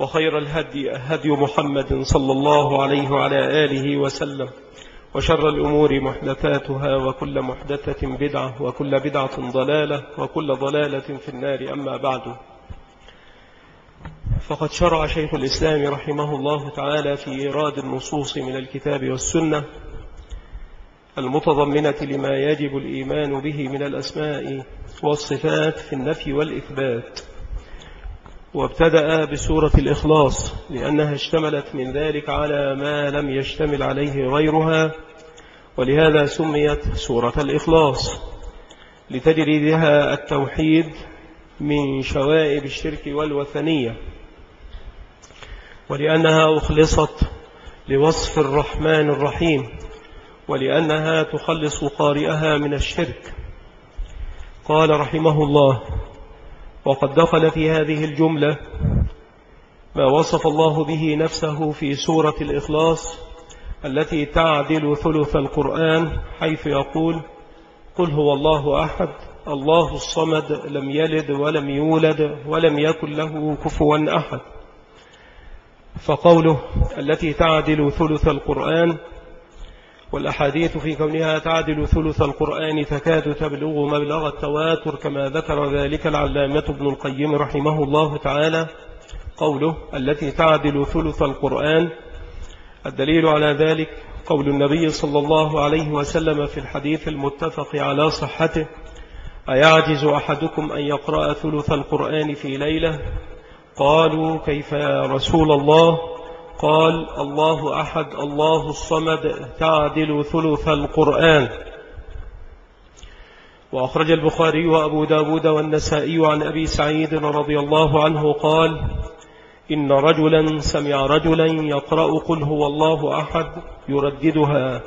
وخير الهدي هدي محمد صلى الله عليه وعلى آله وسلم. وشر الأمور محدثاتها وكل محدثة بدعة وكل بدعة ضلالة وكل ضلالة في النار أما بعد. فقد شرع شيخ الإسلام رحمه الله تعالى في إيراد النصوص من الكتاب والسنة المتضمنة لما يجب الإيمان به من الأسماء والصفات في النفي والإثبات. وابتدأ بسورة الإخلاص لأنها اشتملت من ذلك على ما لم يشتمل عليه غيرها ولهذا سميت سورة الإخلاص. لتجريدها التوحيد من شوائب الشرك والوثنية ولأنها أخلصت لوصف الرحمن الرحيم ولأنها تخلص قارئها من الشرك. قال رحمه الله وقد دخل في هذه الجملة ما وصف الله به نفسه في سورة الإخلاص التي تعدل ثلث القرآن حيث يقول قل هو الله أحد الله الصمد لم يلد ولم يولد ولم يكن له كفوا أحد. فقوله التي تعدل ثلث القرآن والأحاديث في كونها تعدل ثلث القرآن تكاد تبلغ مبلغ التواتر كما ذكر ذلك العلامة ابن القيم رحمه الله تعالى. قوله التي تعدل ثلث القرآن. الدليل على ذلك قول النبي صلى الله عليه وسلم في الحديث المتفق على صحته أيعجز أحدكم أن يقرأ ثلث القرآن في ليلة؟ قالوا كيف يا رسول الله؟ قال الله أحد الله الصمد تعدل ثلث القرآن. وأخرج البخاري وأبو داود والنسائي عن أبي سعيد رضي الله عنه قال إن رجلا سمع رجلا يقرأ قل هو الله أحد يرددها.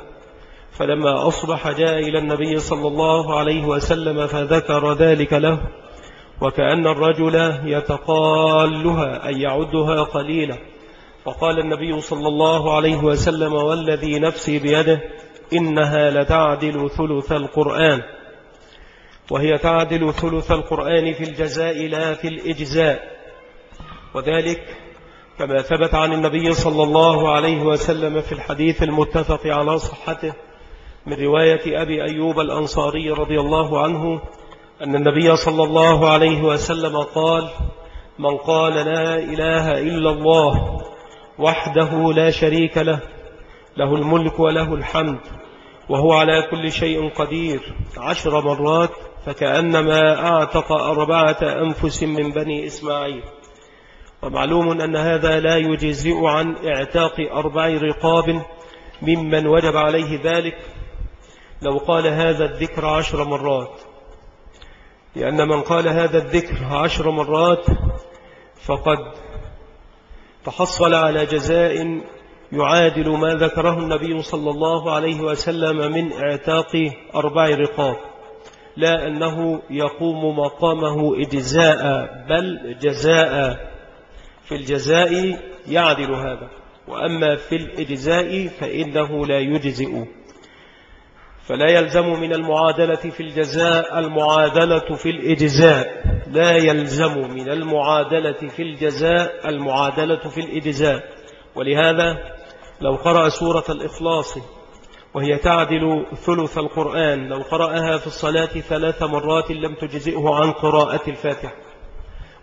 فلما أصبح جاء إلى النبي صلى الله عليه وسلم فذكر ذلك له وكأن الرجل يتقالها أي يعدها قليلا. فقال النبي صلى الله عليه وسلم والذي نفسي بيده إنها لتعدل ثلث القرآن. وهي تعدل ثلث القرآن في الجزاء لا في الإجزاء. وذلك كما ثبت عن النبي صلى الله عليه وسلم في الحديث المتفق على صحته من رواية أبي أيوب الأنصاري رضي الله عنه أن النبي صلى الله عليه وسلم قال من قال لا إله إلا الله وحده لا شريك له له الملك وله الحمد وهو على كل شيء قدير. عشر مرات فكأنما أعتق أربعة أنفس من بني إسماعيل. ومعلوم أن هذا لا يجزئ عن اعتاق أربع رقاب ممن وجب عليه ذلك. لو قال هذا الذكر عشر مرات لأن من قال هذا الذكر عشر مرات فقد تحصل على جزاء يعادل ما ذكره النبي صلى الله عليه وسلم من اعتاق أربع رقاب. لا أنه يقوم مقامه إجزاء بل جزاء. في الجزاء يعدل هذا وأما في الإجزاء فإنه لا يجزئ. فلا يلزم من المعادلة في الجزاء المعادلة في الإجزاء. لا يلزم من المعادلة في الجزاء المعادلة في الإجزاء. ولهذا لو قرأ سورة الإخلاص وهي تعدل ثلث القرآن لو قرأها في الصلاة ثلاث مرات لم تجزئه عن قراءة الفاتحة.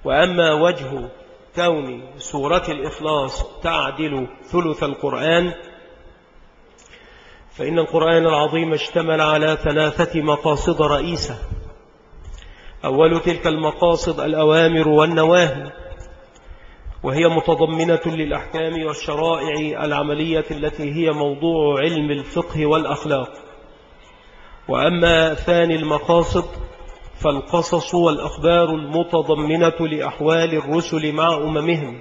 وأما وجه كون سورة الإخلاص تعدل ثلث القرآن فإن القرآن العظيم اشتمل على ثلاثة مقاصد رئيسة. أول تلك المقاصد الأوامر والنواهي وهي متضمنة للأحكام والشرائع العملية التي هي موضوع علم الفقه والأخلاق. وأما ثاني المقاصد فالقصص والأخبار المتضمنة لأحوال الرسل مع أممهم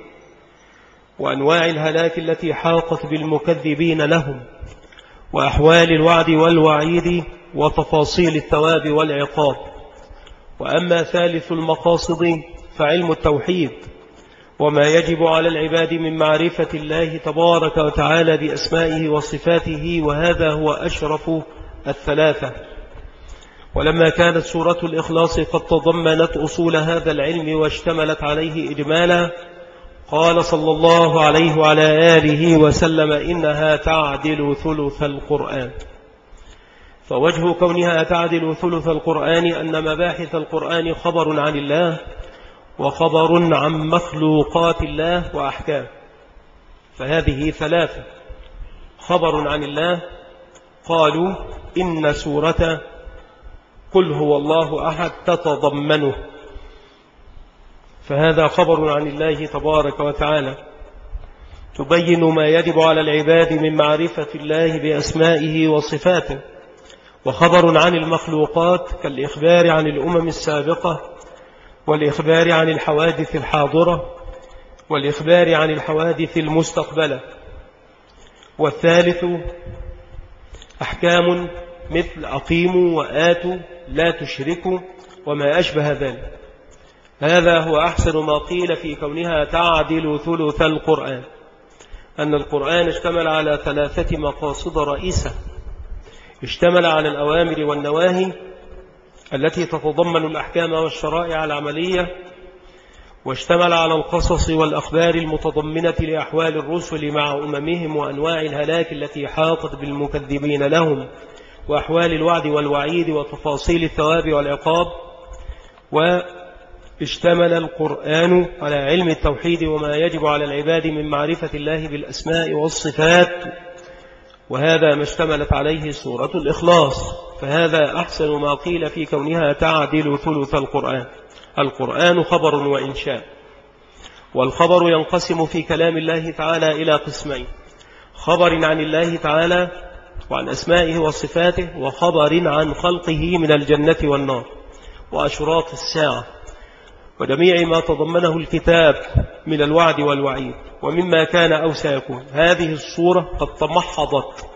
وأنواع الهلاك التي حاقت بالمكذبين لهم وأحوال الوعد والوعيد وتفاصيل الثواب والعقاب. وأما ثالث المقاصد فعلم التوحيد وما يجب على العباد من معرفة الله تبارك وتعالى بأسمائه وصفاته وهذا هو أشرف الثلاثة. ولما كانت سورة الإخلاص قد تضمنت أصول هذا العلم واشتملت عليه إجمالا قال صلى الله عليه وعلى آله وسلم إنها تعدل ثلث القرآن. فوجه كونها تعدل ثلث القرآن أن مباحث القرآن خبر عن الله وخبر عن مخلوقات الله وأحكام. فهذه ثلاثة خبر عن الله. قالوا إن سورة قل هو الله أحد تتضمنه. فهذا خبر عن الله تبارك وتعالى. تبين ما يجب على العباد من معرفة الله بأسمائه وصفاته. وخبر عن المخلوقات كالإخبار عن الأمم السابقة والإخبار عن الحوادث الحاضرة والإخبار عن الحوادث المستقبلة. والثالث أحكام مثل أقيموا وآتوا لا تشركوا وما أشبه ذلك. هذا هو أحسن ما قيل في كونها تعدل ثلث القرآن أن القرآن اشتمل على ثلاثة مقاصد رئيسة. اشتمل على الأوامر والنواهي التي تتضمن الأحكام والشرائع العملية واشتمل على القصص والأخبار المتضمنة لأحوال الرسل مع أممهم وأنواع الهلاك التي حاطت بالمكذبين لهم وأحوال الوعد والوعيد وتفاصيل الثواب والعقاب. واشتمل القرآن على علم التوحيد وما يجب على العباد من معرفة الله بالأسماء والصفات. وهذا ما اشتملت عليه سورة الإخلاص فهذا أحسن ما قيل في كونها تعدل ثلث القرآن. القرآن خبر وإنشاء. والخبر ينقسم في كلام الله تعالى إلى قسمين خبر عن الله تعالى وعن أسمائه وصفاته وخبر عن خلقه من الجنة والنار وأشراط الساعة وجميع ما تضمنه الكتاب من الوعد والوعيد. ومما كان أو سيكون. هذه الصورة قد تمحضت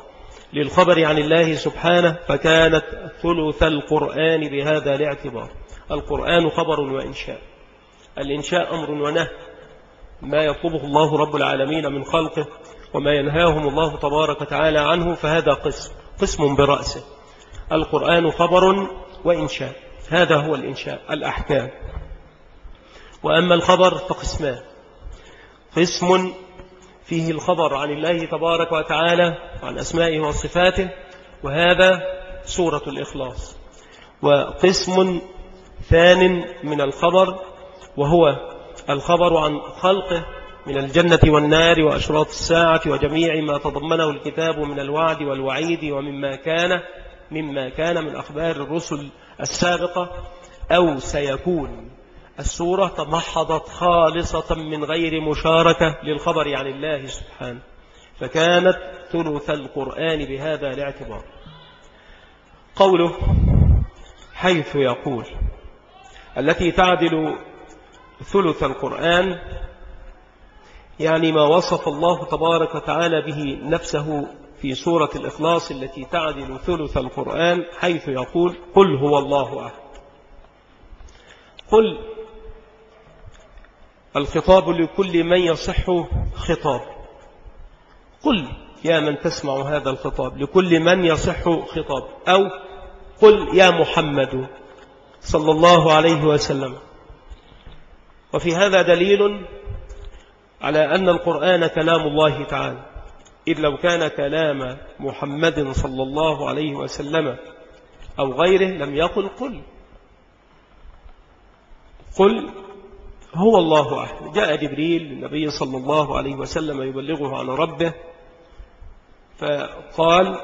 للخبر عن الله سبحانه فكانت ثلث القرآن بهذا الاعتبار. القرآن خبر وإنشاء. الإنشاء أمر ونهي. ما يطلبه الله رب العالمين من خلقه وما ينهاهم الله تبارك وتعالى عنه فهذا قسم قسم برأسه. القرآن خبر وإنشاء. هذا هو الإنشاء الأحكام. وأما الخبر فقسمان. قسم فيه الخبر عن الله تبارك وتعالى وعن أسمائه وصفاته وهذا سورة الإخلاص. وقسم ثان من الخبر وهو الخبر عن خلقه من الجنة والنار وأشراط الساعة وجميع ما تضمنه الكتاب من الوعد والوعيد ومما كان مما كان من أخبار الرسل السابقة أو سيكون. السورة تمحضت خالصة من غير مشاركة للخبر عن الله سبحانه. فكانت ثلث القرآن بهذا الاعتبار. قوله حيث يقول التي تعدل ثلث القرآن يعني ما وصف الله تبارك وتعالى به نفسه في سورة الإخلاص التي تعدل ثلث القرآن حيث يقول قل هو الله أحد. قل الخطاب لكل من يصح خطاب. قل يا من تسمع هذا الخطاب لكل من يصح خطاب. أو قل يا محمد صلى الله عليه وسلم. وفي هذا دليل على أن القرآن كلام الله تعالى. إذ لو كان كلام محمد صلى الله عليه وسلم أو غيره لم يقل قل. قل هو الله أحد. جاء جبريل للنبي صلى الله عليه وسلم يبلغه عن ربه فقال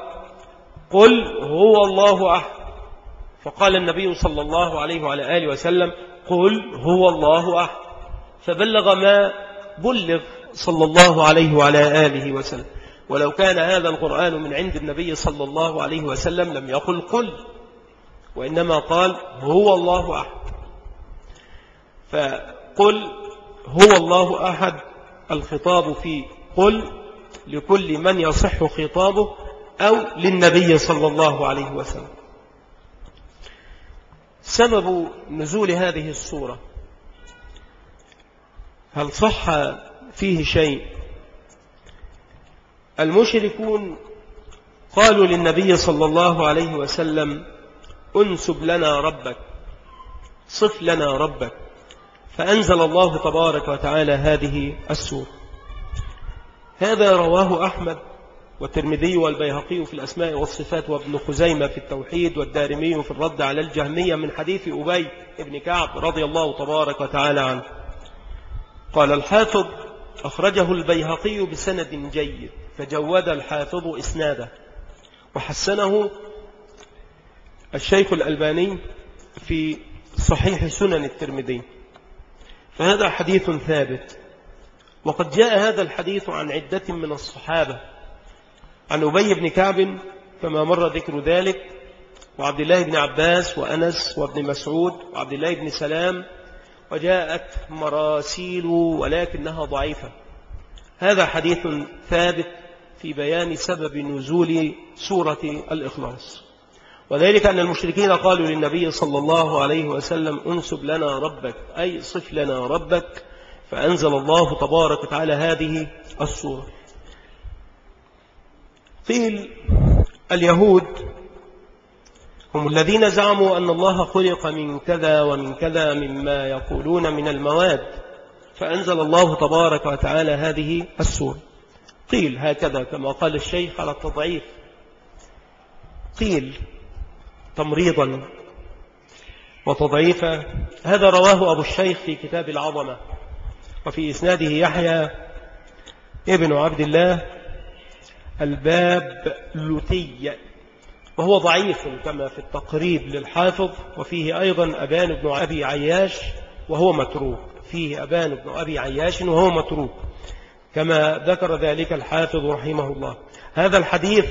قل هو الله أحد. فقال النبي صلى الله عليه وعلى آله وسلم قل هو الله أحد. فبلغ ما بلغ صلى الله عليه وعلى آله وسلم. ولو كان هذا القرآن من عند النبي صلى الله عليه وسلم لم يقل قل وإنما قال هو الله أحد. فقل هو الله أحد الخطاب في قل لكل من يصح خطابه أو للنبي صلى الله عليه وسلم. سبب نزول هذه الصورة هل صح فيه شيء؟ المشركون قالوا للنبي صلى الله عليه وسلم انسب لنا ربك صف لنا ربك. فأنزل الله تبارك وتعالى هذه السورة. هذا رواه أحمد والترمذي والبيهقي في الأسماء والصفات وابن خزيمة في التوحيد والدارمي في الرد على الجهمية من حديث أبي بن كعب رضي الله تبارك وتعالى عنه. قال الحافظ أخرجه البيهقي بسند جيد فجود الحافظ إسناده. وحسنه الشيخ الألباني في صحيح سنن الترمذي. فهذا حديث ثابت. وقد جاء هذا الحديث عن عدة من الصحابة. عن أبي بن كعب كما مر ذكر ذلك وعبد الله بن عباس وأنس وابن مسعود وعبد الله بن سلام وجاءت مراسيل ولكنها ضعيفة. هذا حديث ثابت في بيان سبب نزول سورة الإخلاص. وذلك أن المشركين قالوا للنبي صلى الله عليه وسلم انسب لنا ربك أي صف لنا ربك فأنزل الله تبارك وتعالى هذه السورة. قيل اليهود هم الذين زعموا أن الله خلق من كذا ومن كذا مما يقولون من المواد فأنزل الله تبارك وتعالى هذه السورة. قيل هكذا كما قال الشيخ على التضعيف. قيل تمريضا وتضعيفا. هذا رواه أبو الشيخ في كتاب العظمة. وفي إسناده يحيى ابن عبد الله الباب لتي وهو ضعيف كما في التقريب للحافظ. وفيه أيضا أبان بن أبي عياش وهو متروك. فيه أبان بن أبي عياش وهو متروك. كما ذكر ذلك الحافظ رحمه الله. هذا الحديث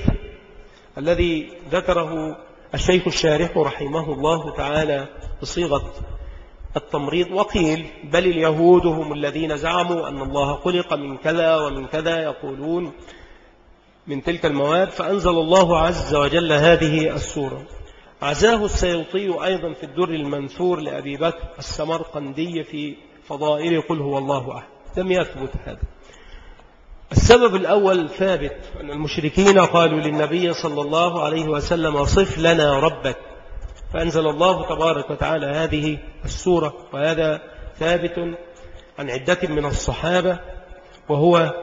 الذي ذكره الشيخ الشارح رحمه الله تعالى بصيغة التمريض وقيل بل اليهود هم الذين زعموا أن الله خلق من كذا ومن كذا يقولون من تلك المواد فأنزل الله عز وجل هذه السورة. عزاه السيوطي أيضا في الدر المنثور لأبي بكر السمرقندي في فضائل قل هو الله أحد. لم يثبت هذا. السبب الأول ثابت أن المشركين قالوا للنبي صلى الله عليه وسلم صف لنا ربك. فأنزل الله تبارك وتعالى هذه السورة وهذا ثابت عن عدة من الصحابة وهو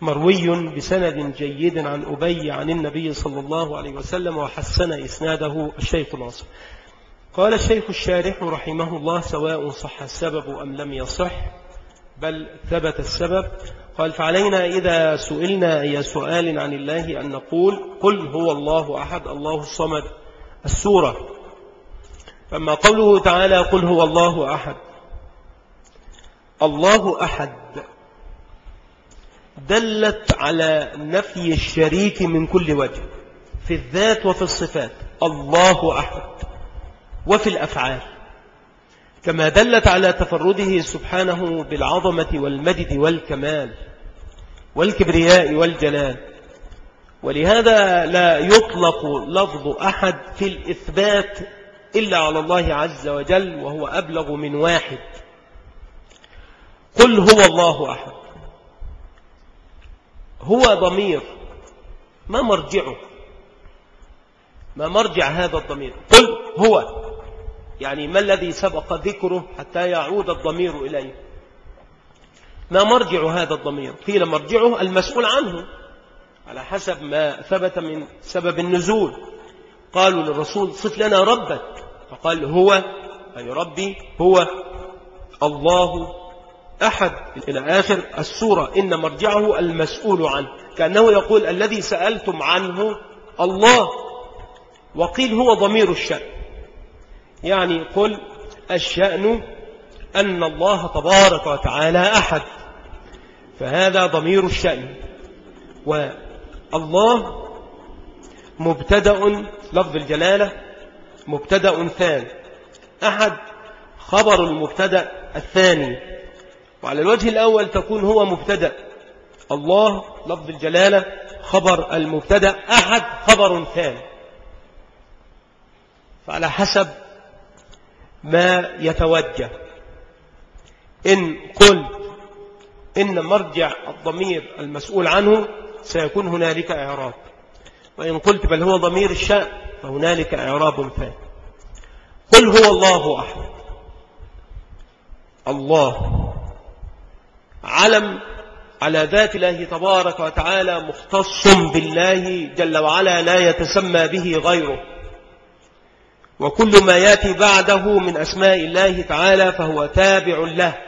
مروي بسند جيد عن أبي عن النبي صلى الله عليه وسلم وحسن إسناده الشيخ ناصر. قال الشيخ الشارح رحمه الله سواء صح السبب أم لم يصح. بل ثبت السبب. قال فعلينا إذا سئلنا أي سؤال عن الله أن نقول قل هو الله أحد الله الصمد. السورة. فما قوله تعالى قل هو الله أحد. الله أحد. دلت على نفي الشريك من كل وجه في الذات وفي الصفات. الله أحد. وفي الأفعال. كما دلت على تفرده سبحانه بالعظمة والمجد والكمال والكبرياء والجلال. ولهذا لا يطلق لفظ أحد في الإثبات إلا على الله عز وجل وهو أبلغ من واحد. قل هو الله أحد. هو ضمير. ما مرجعه؟ ما مرجع هذا الضمير؟ قل هو. يعني ما الذي سبق ذكره حتى يعود الضمير إليه؟ ما مرجع هذا الضمير؟ قيل مرجعه المسؤول عنه. على حسب ما ثبت من سبب النزول. قالوا للرسول صف لنا ربك. فقال هو أي ربي هو الله أحد. إلى آخر السورة. إن مرجعه المسؤول عنه. كأنه يقول الذي سألتم عنه الله. وقيل هو ضمير الشأن. يعني قل الشأن أن الله تبارك وتعالى أحد فهذا ضمير الشأن والله مبتدأ لفظ الجلالة مبتدأ ثاني أحد خبر المبتدأ الثاني وعلى الوجه الأول تكون هو مبتدأ الله لفظ الجلالة خبر المبتدأ أحد خبر ثاني فعلى حسب ما يتوجه. إن قلت إن مرجع الضمير المسؤول عنه سيكون هنالك إعراب. وإن قلت بل هو ضمير الشأن فهنالك إعراب ثاني. قل هو الله أحد. الله. علم على ذات الله تبارك وتعالى مختص بالله جل وعلا لا يتسمى به غيره. وكل ما ياتي بعده من أسماء الله تعالى فهو تابع له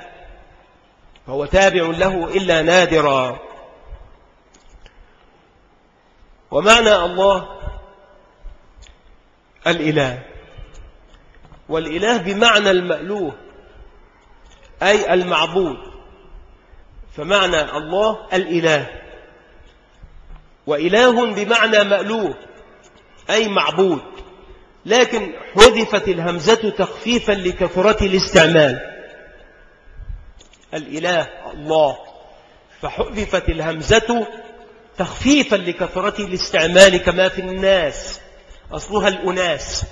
فهو تابع له إلا نادرا. ومعنى الله الإله. والإله بمعنى المألوه أي المعبود. فمعنى الله الإله. وإله بمعنى مألوه أي معبود. لكن حذفت الهمزة تخفيفا لكثرة الاستعمال. الإله الله. فحذفت الهمزة تخفيفا لكثرة الاستعمال كما في الناس أصلها الأناس.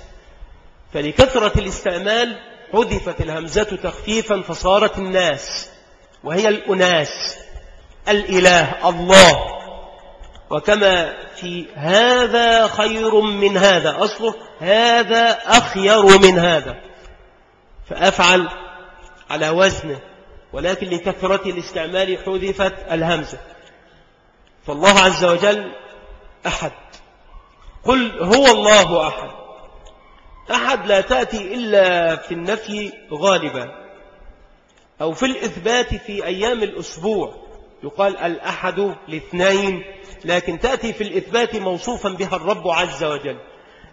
فلكثرة الاستعمال حذفت الهمزة تخفيفا فصارت الناس وهي الأناس. الإله الله. وكما في هذا خير من هذا. أصله هذا أخير من هذا. فأفعل على وزنه ولكن لكثرة الاستعمال حذفت الهمزة. فالله عز وجل أحد. قل هو الله أحد. أحد لا تأتي إلا في النفي غالبا أو في الإثبات في أيام الأسبوع. يقال الأحد لاثنين لكن تأتي في الإثبات موصوفا بها الرب عز وجل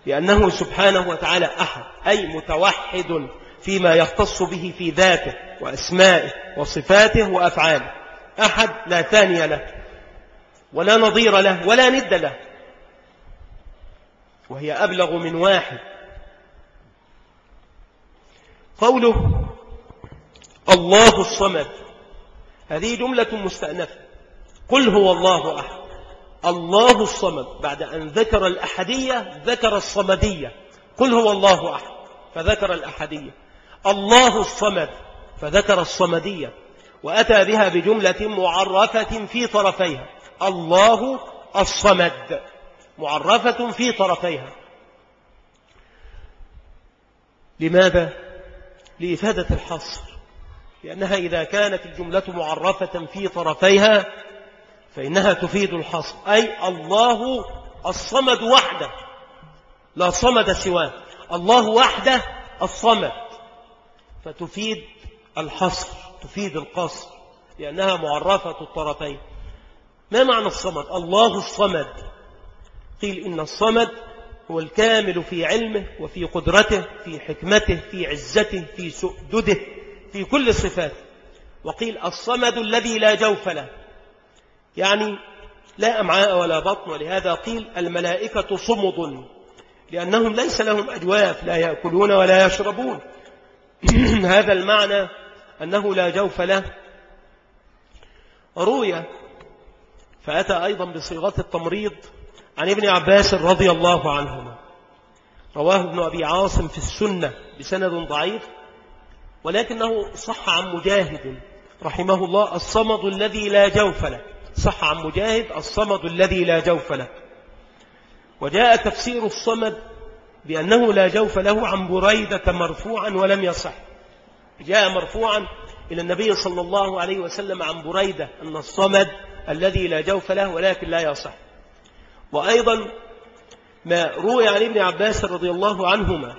لأنه سبحانه وتعالى أحد أي متوحد فيما يختص به في ذاته وأسمائه وصفاته وأفعاله. أحد لا ثاني له ولا نظير له ولا ند له. وهي أبلغ من واحد. قوله الله الصمد هذه جملة مستأنفة. قل هو الله أحد. الله الصمد. بعد أن ذكر الأحدية ذكر الصمدية. قل هو الله أحد فذكر الأحدية. الله الصمد فذكر الصمدية. وأتى بها بجملة معرفة في طرفيها. الله الصمد معرفة في طرفيها. لماذا؟ لإفادة الحصر. لأنها إذا كانت الجملة معرفة في طرفيها فإنها تفيد الحصر. أي الله الصمد وحده. لا صمد سواه. الله وحده الصمد. فتفيد الحصر تفيد القصر لأنها معرفة الطرفين. ما معنى الصمد؟ الله الصمد. قيل إن الصمد هو الكامل في علمه وفي قدرته في حكمته في عزته في سؤدده في كل صفات وقيل الصمد الذي لا جوف له. يعني لا أمعاء ولا بطن ولهذا قيل الملائكة صمد لأنهم ليس لهم أجواف لا يأكلون ولا يشربون. هذا المعنى أنه لا جوف له. روي فأتى أيضا بصيغة التمريض عن ابن عباس رضي الله عنهما. رواه ابن أبي عاصم في السنة بسند ضعيف ولكنه صح عن مجاهد رحمه الله الصمد الذي لا جوف له. صح عن مجاهد الصمد الذي لا جوف له. وجاء تفسير الصمد بأنه لا جوف له عن بريدة مرفوعا ولم يصح. جاء مرفوعا إلى النبي صلى الله عليه وسلم عن بريدة أن الصمد الذي لا جوف له ولكن لا يصح. وأيضا ما روي عن ابن عباس رضي الله عنهما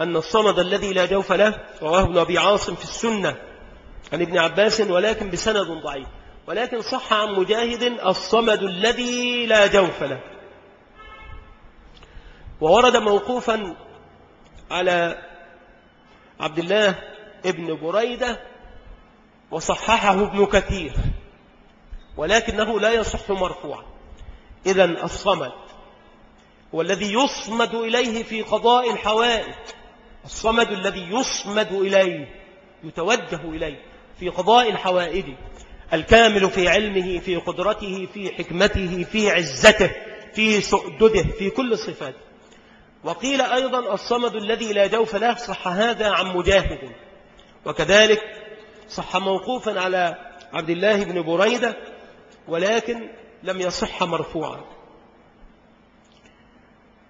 أن الصمد الذي لا جوف له رواه ابن أبي عاصم في السنة عن ابن عباس ولكن بسند ضعيف. ولكن صح عن مجاهد الصمد الذي لا جوف له. وورد موقوفا على عبد الله ابن بريدة وصححه ابن كثير ولكنه لا يصح مرفوعا. إذا الصمد هو الذي يصمد إليه في قضاء الحوائج. الصمد الذي يصمد إليه يتوجه إليه في قضاء الحوائج. الكامل في علمه في قدرته في حكمته في عزته في سؤدده في كل صفاته. وقيل أيضا الصمد الذي لا جوف له صح هذا عن مجاهد. وكذلك صح موقوفا على عبد الله بن بريدة ولكن لم يصح مرفوعا.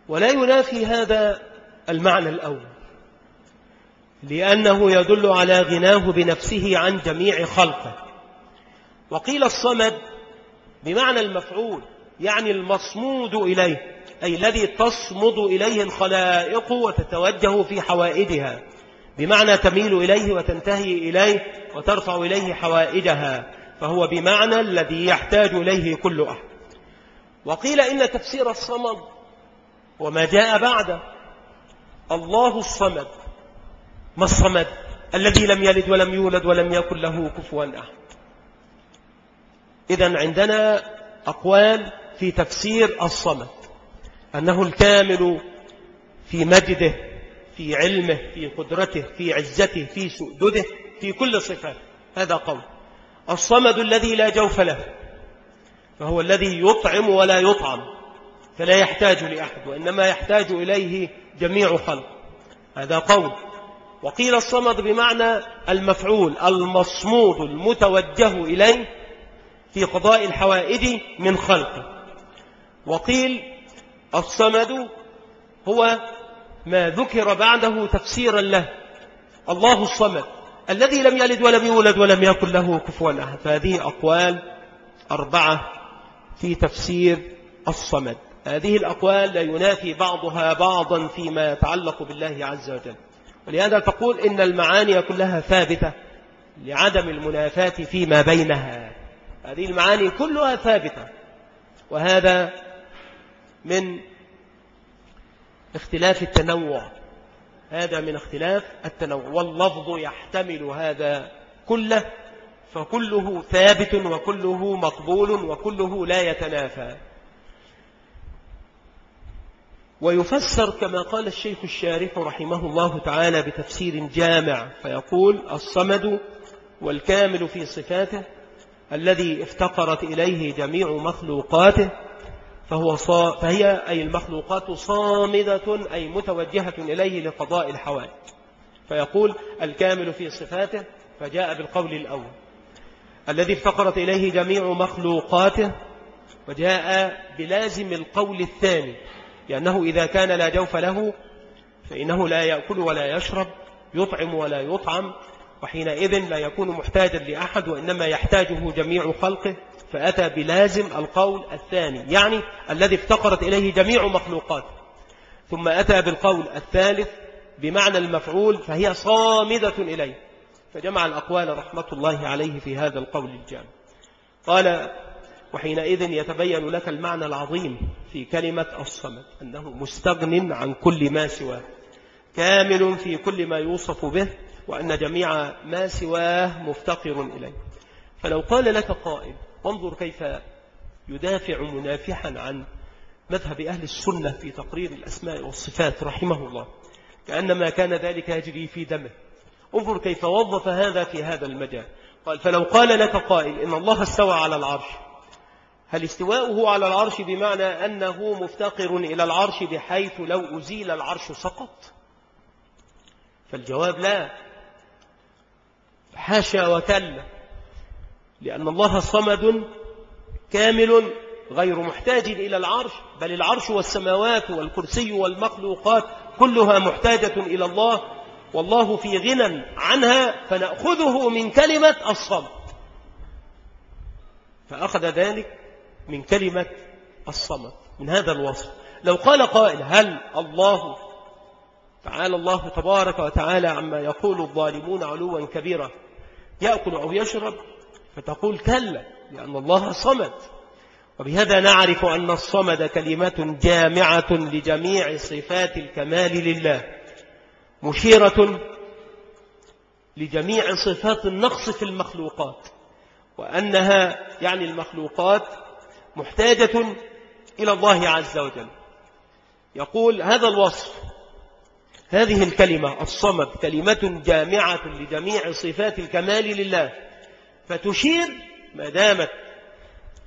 ولا ينافي هذا المعنى الأول لأنه يدل على غناه بنفسه عن جميع خلقه. وقيل الصمد بمعنى المفعول يعني المصمود إليه أي الذي تصمد إليه الخلائق وتتوجه في حوائجها بمعنى تميل إليه وتنتهي إليه وترفع إليه حوائجها فهو بمعنى الذي يحتاج إليه كل أحد. وقيل إن تفسير الصمد وما جاء بعده الله الصمد ما الصمد الذي لم يلد ولم يولد ولم يكن له كفوا أحد. إذا عندنا أقوال في تفسير الصمد. أنه الكامل في مجده في علمه في قدرته في عزته في سؤدده في كل صفات هذا قول. الصمد الذي لا جوف له فهو الذي يطعم ولا يطعم فلا يحتاج لأحد وإنما يحتاج إليه جميع خلق. هذا قول. وقيل الصمد بمعنى المفعول المصمود المتوجه إليه في قضاء الحوائج من خلقه. وقيل الصمد هو ما ذكر بعده تفسيرا له. الله الصمد الذي لم يلد ولم يولد ولم يكن له كفوا أحد. فهذه أقوال أربعة في تفسير الصمد. هذه الأقوال لا ينافي بعضها بعضا فيما يتعلق بالله عز وجل. ولهذا تقول إن المعاني كلها ثابتة لعدم المنافاة فيما بينها. هذه المعاني كلها ثابتة. وهذا من اختلاف التنوع. هذا من اختلاف التنوع. واللفظ يحتمل هذا كله فكله ثابت وكله مقبول وكله لا يتنافى. ويفسر كما قال الشيخ الشارح رحمه الله تعالى بتفسير جامع فيقول الصمد والكامل في صفاته الذي افتقرت إليه جميع مخلوقاته فهو صا فهي أي المخلوقات صامدة أي متوجهة إليه لقضاء الحوائج فيقول الكامل في صفاته فجاء بالقول الأول. الذي افتقرت إليه جميع مخلوقاته وجاء بلازم القول الثاني. لأنه إذا كان لا جوف له فإنه لا يأكل ولا يشرب يطعم ولا يطعم وحينئذ لا يكون محتاجا لأحد وإنما يحتاجه جميع خلقه فأتى بلازم القول الثاني يعني الذي افتقرت إليه جميع مخلوقاته ثم أتى بالقول الثالث بمعنى المفعول فهي صامدة إليه. فجمع الأقوال رحمة الله عليه في هذا القول الجامع. قال وحينئذ يتبين لك المعنى العظيم في كلمة الصمد أنه مستغن عن كل ما سواه كامل في كل ما يوصف به وأن جميع ما سواه مفتقر إليه. فلو قال لك قائل وانظر كيف يدافع منافحا عن مذهب أهل السنة في تقرير الأسماء والصفات رحمه الله. كأنما كان ذلك يجري في دمه. انظر كيف وظف هذا في هذا المجال. قال فلو قال لك قائل إن الله استوى على العرش. هل استواؤه على العرش بمعنى أنه مفتقر إلى العرش بحيث لو أزيل العرش سقط؟ فالجواب لا. حاشا وكلا لأن الله صمد كامل غير محتاج إلى العرش بل العرش والسماوات والكرسي والمخلوقات كلها محتاجة إلى الله. والله في غنى عنها فنأخذه من كلمة الصمد. فأخذ ذلك من كلمة الصمد من هذا الوصف. لو قال قائل هل الله تعالى الله تبارك وتعالى عما يقول الظالمون علوا كبيرا. يأكل أو يشرب فتقول كلا لأن الله صمد. وبهذا نعرف أن الصمد كلمة جامعة لجميع صفات الكمال لله. مشيرة لجميع صفات النقص في المخلوقات. وأنها يعني المخلوقات محتاجة إلى الله عز وجل. يقول هذا الوصف هذه الكلمة الصمد كلمة جامعة لجميع صفات الكمال لله. فتشير ما دامت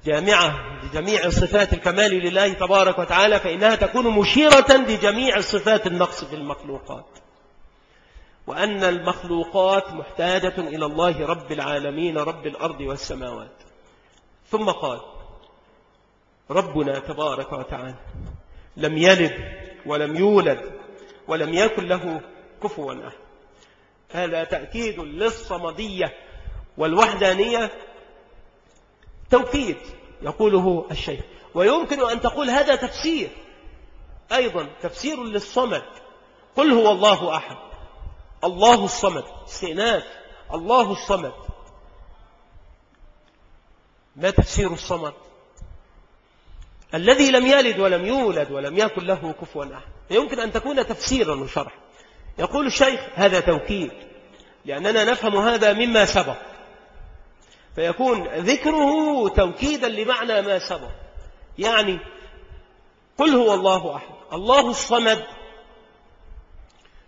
جامعة لجميع صفات الكمال لله تبارك وتعالى فإنها تكون مشيرة لجميع صفات النقص في المخلوقات. وأن المخلوقات محتاجة إلى الله رب العالمين رب الأرض والسماوات. ثم قال ربنا تبارك وتعالى لم يلد ولم يولد ولم يكن له كفوا أحد. هذا تأكيد للصمدية والوحدانية توكيد يقوله الشيخ. ويمكن أن تقول هذا تفسير أيضا تفسير للصمد. قل هو الله أحد. الله الصمد. استئناف. الله الصمد. ما تفسير الصمد؟ الذي لم يلد ولم يولد ولم يكن له كفوا أحد. يمكن أن تكون تفسيرا وشرح يقول الشيخ هذا توكيد لأننا نفهم هذا مما سبق. فيكون ذكره توكيدا لمعنى ما سبق. يعني قل هو الله أحد. الله الصمد.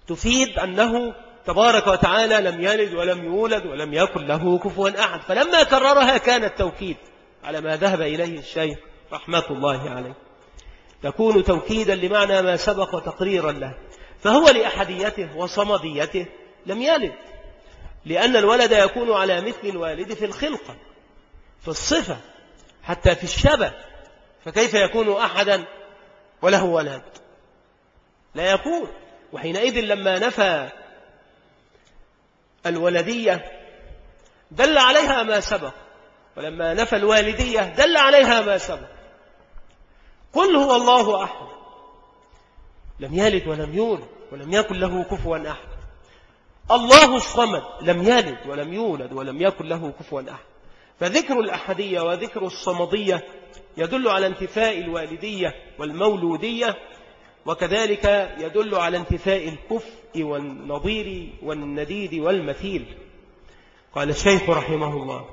تفيد أنه تبارك وتعالى لم يلد ولم يولد ولم يكن له كفوا أحد. فلما كررها كان التوكيد على ما ذهب إليه الشيخ رحمة الله عليه. تكون توكيدا لمعنى ما سبق وتقريرا له. فهو لأحديته وصمديته لم يلد لأن الولد يكون على مثل الوالد في الخلقة في الصفة حتى في الشبه. فكيف يكون أحدا وله ولد؟ لا يكون. وحينئذ لما نفى الولدية دل عليها ما سبق ولما نفى الوالدية دل عليها ما سبق. قل هو الله أحد. لم يلد ولم يولد ولم يكن له كفوا أحد. الله الصمد لم يلد ولم يولد ولم يكن له كفوا أحد. فذكر الأحدية وذكر الصمدية يدل على انتفاء الوالدية والمولودية وكذلك يدل على انتفاء الكفء والنظير والنديد والمثيل. قال الشيخ رحمه الله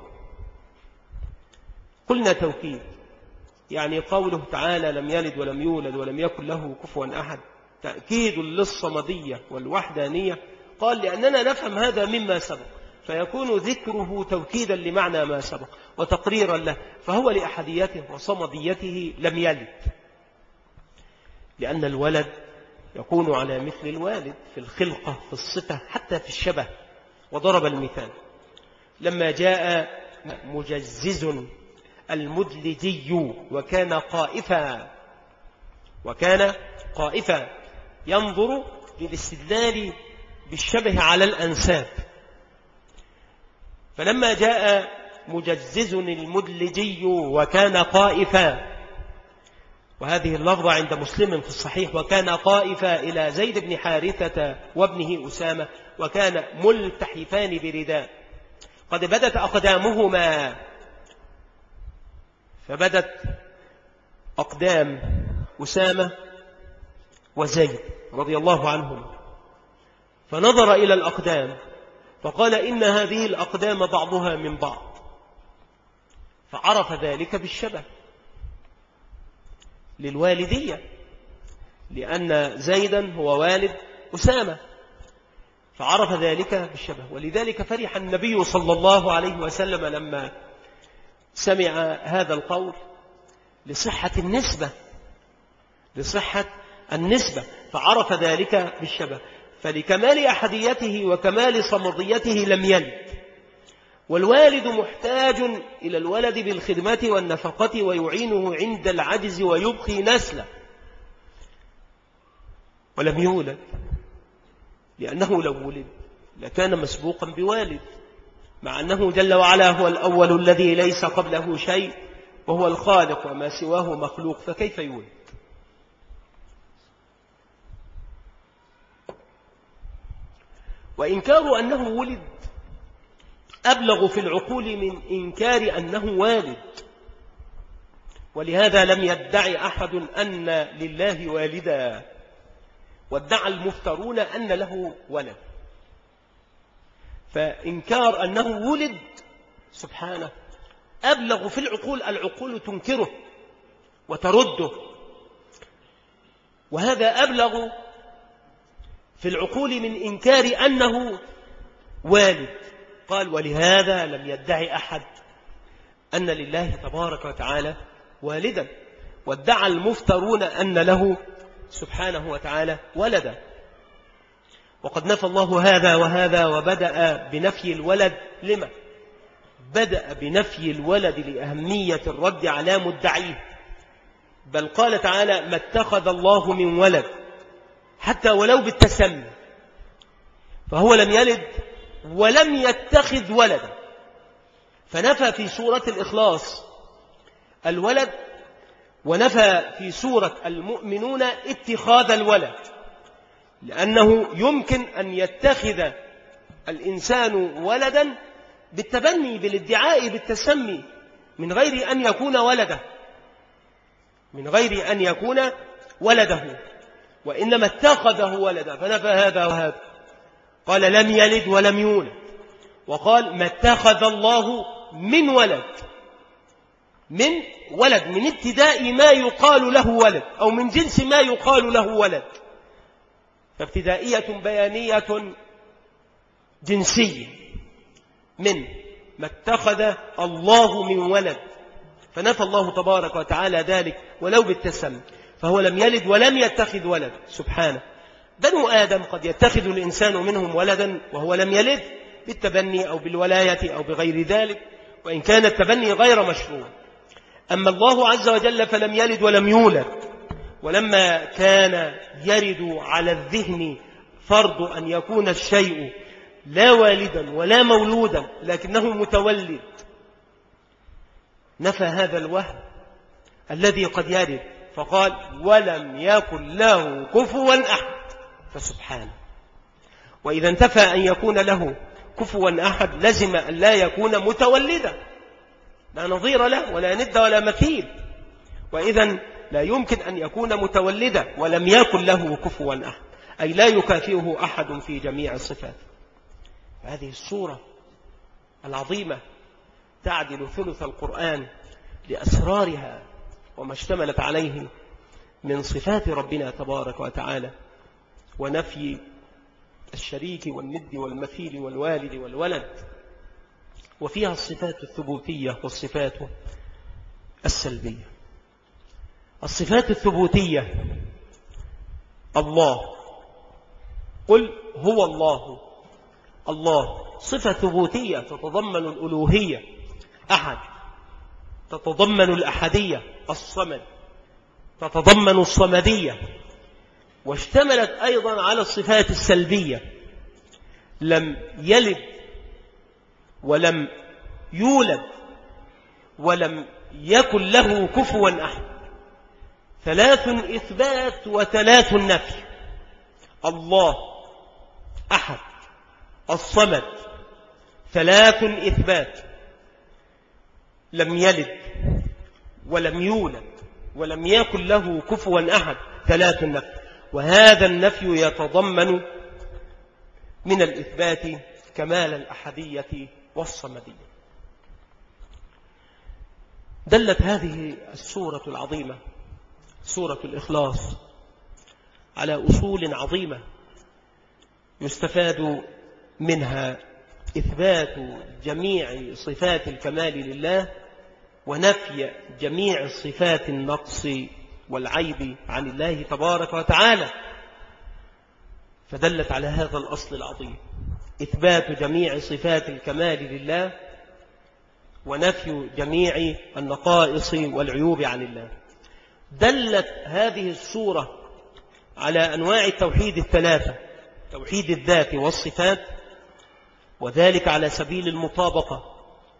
قلنا توكيد. يعني قوله تعالى لم يلد ولم يولد ولم يكن له كفوا أحد تأكيد للصمدية والوحدانية قال لأننا نفهم هذا مما سبق فيكون ذكره توكيدا لمعنى ما سبق وتقريرا له فهو لأحديته وصمديته لم يلد. لأن الولد يكون على مثل الوالد في الخلقة في الصفة حتى في الشبه وضرب المثال. لما جاء مجزز المدلجي وكان قائفا. وكان قائفا. ينظر للاستدلال بالشبه على الأنساب. فلما جاء مجزز المدلجي وكان قائفا وهذه اللفظة عند مسلم في الصحيح وكان قائفا إلى زيد بن حارثة وابنه أسامة وكان ملتحفان برداء. قد بدت أقدامهما. فبدت أقدام أسامة وزيد رضي الله عنهم. فنظر إلى الأقدام فقال إن هذه الأقدام بعضها من بعض. فعرف ذلك بالشبه للوالدية لأن زيدا هو والد أسامة. فعرف ذلك بالشبه. ولذلك فرح النبي صلى الله عليه وسلم لما سمع هذا القول لصحة النسبة لصحة النسبة فعرف ذلك بالشبه. فلكمال أحديته وكمال صمديته لم يلد. والوالد محتاج إلى الولد بالخدمة والنفقة ويعينه عند العجز ويبقي نسله ولم يولد لأنه لو ولد لكان مسبوقا بوالد. مع أنه جل وعلا هو الأول الذي ليس قبله شيء وهو الخالق وما سواه مخلوق فكيف يولد؟ وإنكار أنه ولد أبلغ في العقول من إنكار أنه والد. ولهذا لم يدعي أحد أن لله والدا. وادعى المفترون أن له ولد. فإنكار أنه ولد سبحانه أبلغ في العقول العقول تنكره وترده. وهذا أبلغ في العقول من إنكار أنه والد. قال ولهذا لم يدعي أحد أن لله تبارك وتعالى والدا. وادعى المفترون أن له سبحانه وتعالى ولدا. وقد نفى الله هذا وهذا وبدأ بنفي الولد لما؟ بدأ بنفي الولد لأهمية الرد على مدعيه. بل قال تعالى ما اتخذ الله من ولد حتى ولو بالتسمي فهو لم يلد ولم يتخذ ولدا. فنفى في سورة الإخلاص الولد ونفى في سورة المؤمنون اتخاذ الولد. لأنه يمكن أن يتخذ الإنسان ولدا بالتبني بالادعاء بالتسمي من غير أن يكون ولده. من غير أن يكون ولده. وإنما اتخذه ولدا. فنفى هذا وهذا. قال لم يلد ولم يولد. وقال ما اتخذ الله من ولد. من ولد. من ابتداء ما يقال له ولد. أو من جنس ما يقال له ولد. فابتدائية بيانية جنسية من ما اتخذ الله من ولد. فنفى الله تبارك وتعالى ذلك ولو بالتسم. فهو لم يلد ولم يتخذ ولد. سبحانه. بنو آدم قد يتخذ الإنسان منهم ولدا وهو لم يلد بالتبني أو بالولاية أو بغير ذلك وإن كان التبني غير مشروع. أما الله عز وجل فلم يلد ولم يولد. ولما كان يرد على الذهن فرض أن يكون الشيء لا والدا ولا مولودا لكنه متولد نفى هذا الوهم الذي قد يرد فقال ولم يكن له كفوا أحد. فسبحانه وإذا انتفى أن يكون له كفوا أحد لزم أن لا يكون متولدا. لا نظير له ولا ند ولا مثيل. وإذا لا يمكن أن يكون متولدا ولم يكن له كفوا أحد. أي لا يكافئه أحد في جميع الصفات. هذه الصورة العظيمة تعدل ثلث القرآن لأسرارها وما اشتملت عليه من صفات ربنا تبارك وتعالى ونفي الشريك والند والمثيل والوالد والولد. وفيها الصفات الثبوتية والصفات السلبية. الصفات الثبوتية. الله. قل هو الله. الله. صفة ثبوتية تتضمن الألوهية. أحد. تتضمن الأحدية. الصمد. تتضمن الصمدية. واشتملت أيضا على الصفات السلبية. لم يلد ولم يولد ولم يكن له كفوا أحد. ثلاث إثبات وثلاث نفي. الله أحد. الصمد ثلاث إثبات. لم يلد ولم يولد ولم يكن له كفوا أحد. ثلاث نفي. وهذا النفي يتضمن من الإثبات كمال الأحدية والصمدية. دلت هذه السورة العظيمة سورة الإخلاص على أصول عظيمة يستفاد منها إثبات جميع صفات الكمال لله ونفي جميع صفات النقص والعيب عن الله تبارك وتعالى فدلت على هذا الأصل العظيم. إثبات جميع صفات الكمال لله ونفي جميع النقائص والعيوب عن الله. دلت هذه السورة على أنواع التوحيد الثلاثة توحيد الذات والصفات وذلك على سبيل المطابقة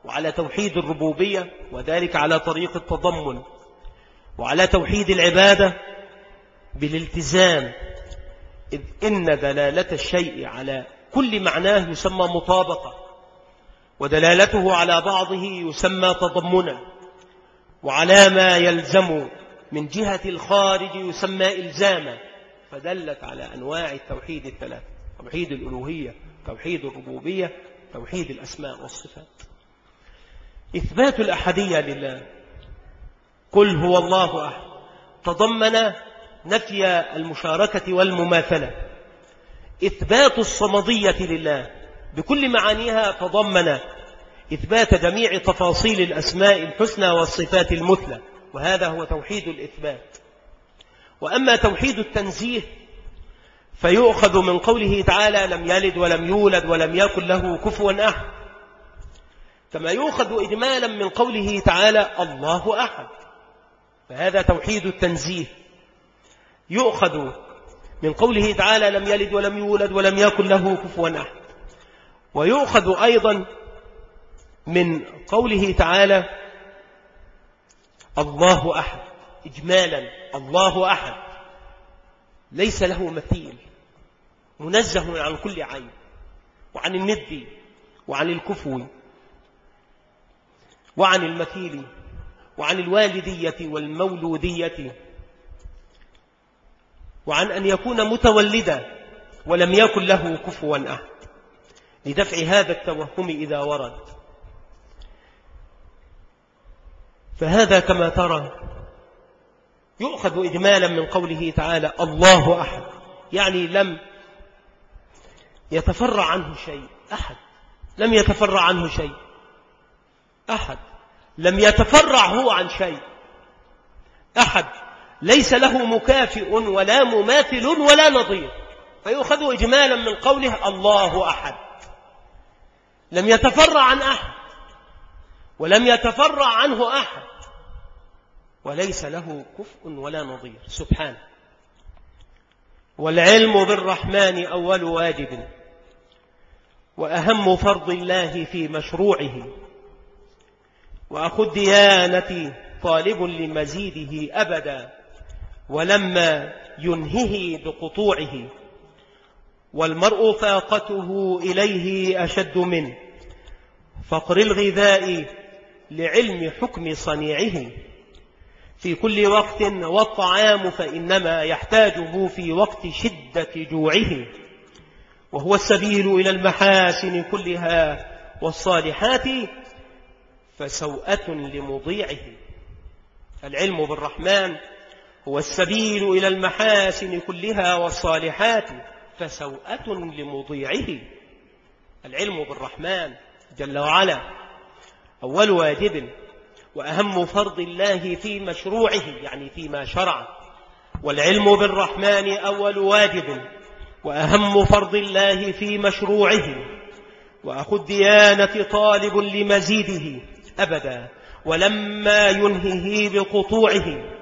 وعلى توحيد الربوبية وذلك على طريق التضمن وعلى توحيد العبادة بالالتزام إذ إن دلالة الشيء على كل معناه يسمى مطابقة ودلالته على بعضه يسمى تضمنا وعلى ما يلزم من جهة الخارج يسمى إلزاما فدلت على أنواع التوحيد الثلاث توحيد الألوهية توحيد الربوبية توحيد الأسماء والصفات. إثبات الأحدية لله قل هو الله أحد تضمن نفي المشاركة والمماثلة. إثبات الصمدية لله بكل معانيها تضمن إثبات جميع تفاصيل الأسماء الحسنى والصفات المثلى. وهذا هو توحيد الإثبات. وأما توحيد التنزيه فيؤخذ من قوله تعالى لم يلد ولم يولد ولم يكن له كفوا أحد. كما يؤخذ إجمالا من قوله تعالى الله أحد. فهذا توحيد التنزيه. يؤخذ من قوله تعالى لم يلد ولم يولد ولم يكن له كفوا أحد. ويؤخذ أيضا من قوله تعالى الله أحد. إجمالا الله أحد. ليس له مثيل. منزه عن كل عين. وعن الند. وعن الكفو. وعن المثيل. وعن الوالدية والمولودية. وعن أن يكون متولدا. ولم يكن له كفوا أحد. لدفع هذا التوهم إذا ورد. فهذا كما ترى يؤخذ إجمالا من قوله تعالى الله أحد. يعني لم يتفرع عنه شيء. أحد. لم يتفرع عنه شيء. أحد. لم يتفرع هو عن شيء. أحد. ليس له مكافئ ولا مماثل ولا نظير. فيؤخذ إجمالا من قوله الله أحد. لم يتفرع عن أحد. ولم يتفرع عنه أحد. وليس له كفء ولا نظير. سبحانه والعلم بالرحمن أول واجب. وأهم فرض الله في مشروعه. وأخو الديانة طالب لمزيده أبدا. ولما ينهه بقطوعه. والمرء فاقته إليه أشد منه. فقر الغذاء لعلم حكم صنيعه. في كل وقت والطعام فإنما يحتاجه في وقت شدة جوعه. وهو السبيل إلى المحاسن كلها والصالحات فسوءة لمضيعه. العلم بالرحمن هو السبيل إلى المحاسن كلها والصالحات فسوءة لمضيعه. العلم بالرحمن جل وعلا. أول واجب وأهم فرض الله في مشروعه يعني فيما شرع. والعلم بالرحمن أول واجب وأهم فرض الله في مشروعه. وأخو الديانة طالب لمزيده أبدا ولما ينهه بقطوعه.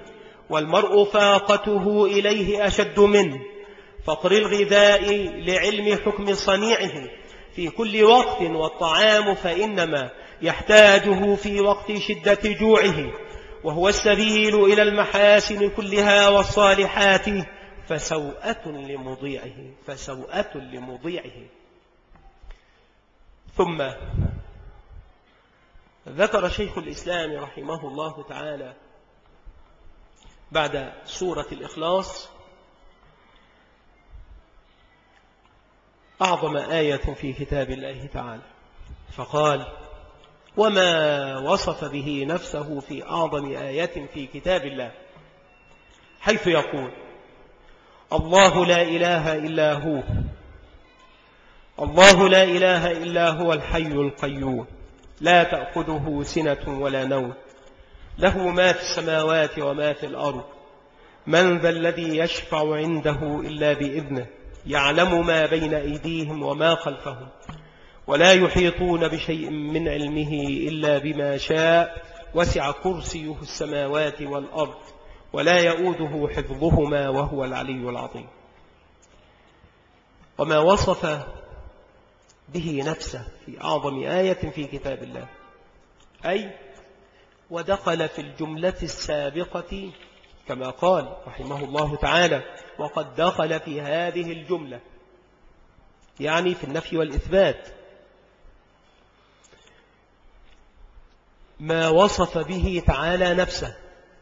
والمرء فاقته إليه أشد منه فقر الغذاء لعلم حكم صنيعه. في كل وقت والطعام فإنما يحتاجه في وقت شدة جوعه وهو السبيل إلى المحاسن كلها والصالحات فسوءة لمضيعه فسوءة لمضيعه. ثم ذكر شيخ الإسلام رحمه الله تعالى بعد سورة الإخلاص أعظم آية في كتاب الله تعالى فقال وما وصف به نفسه في أعظم آية في كتاب الله. حيث يقول الله لا إله إلا هو. الله لا إله إلا هو الحي القيوم. لا تأخذه سنة ولا نوم. له ما في السماوات وما في الأرض. من ذا الذي يشفع عنده إلا بإذنه. يعلم ما بين أيديهم وما خلفهم. ولا يحيطون بشيء من علمه إلا بما شاء. وسع كرسيه السماوات والأرض ولا يؤوده حفظهما وهو العلي العظيم. وما وصف به نفسه في أعظم آية في كتاب الله. أي ودخل في الجملة السابقة كما قال رحمه الله تعالى وقد دخل في هذه الجملة يعني في النفي والإثبات ما وصف به تعالى نفسه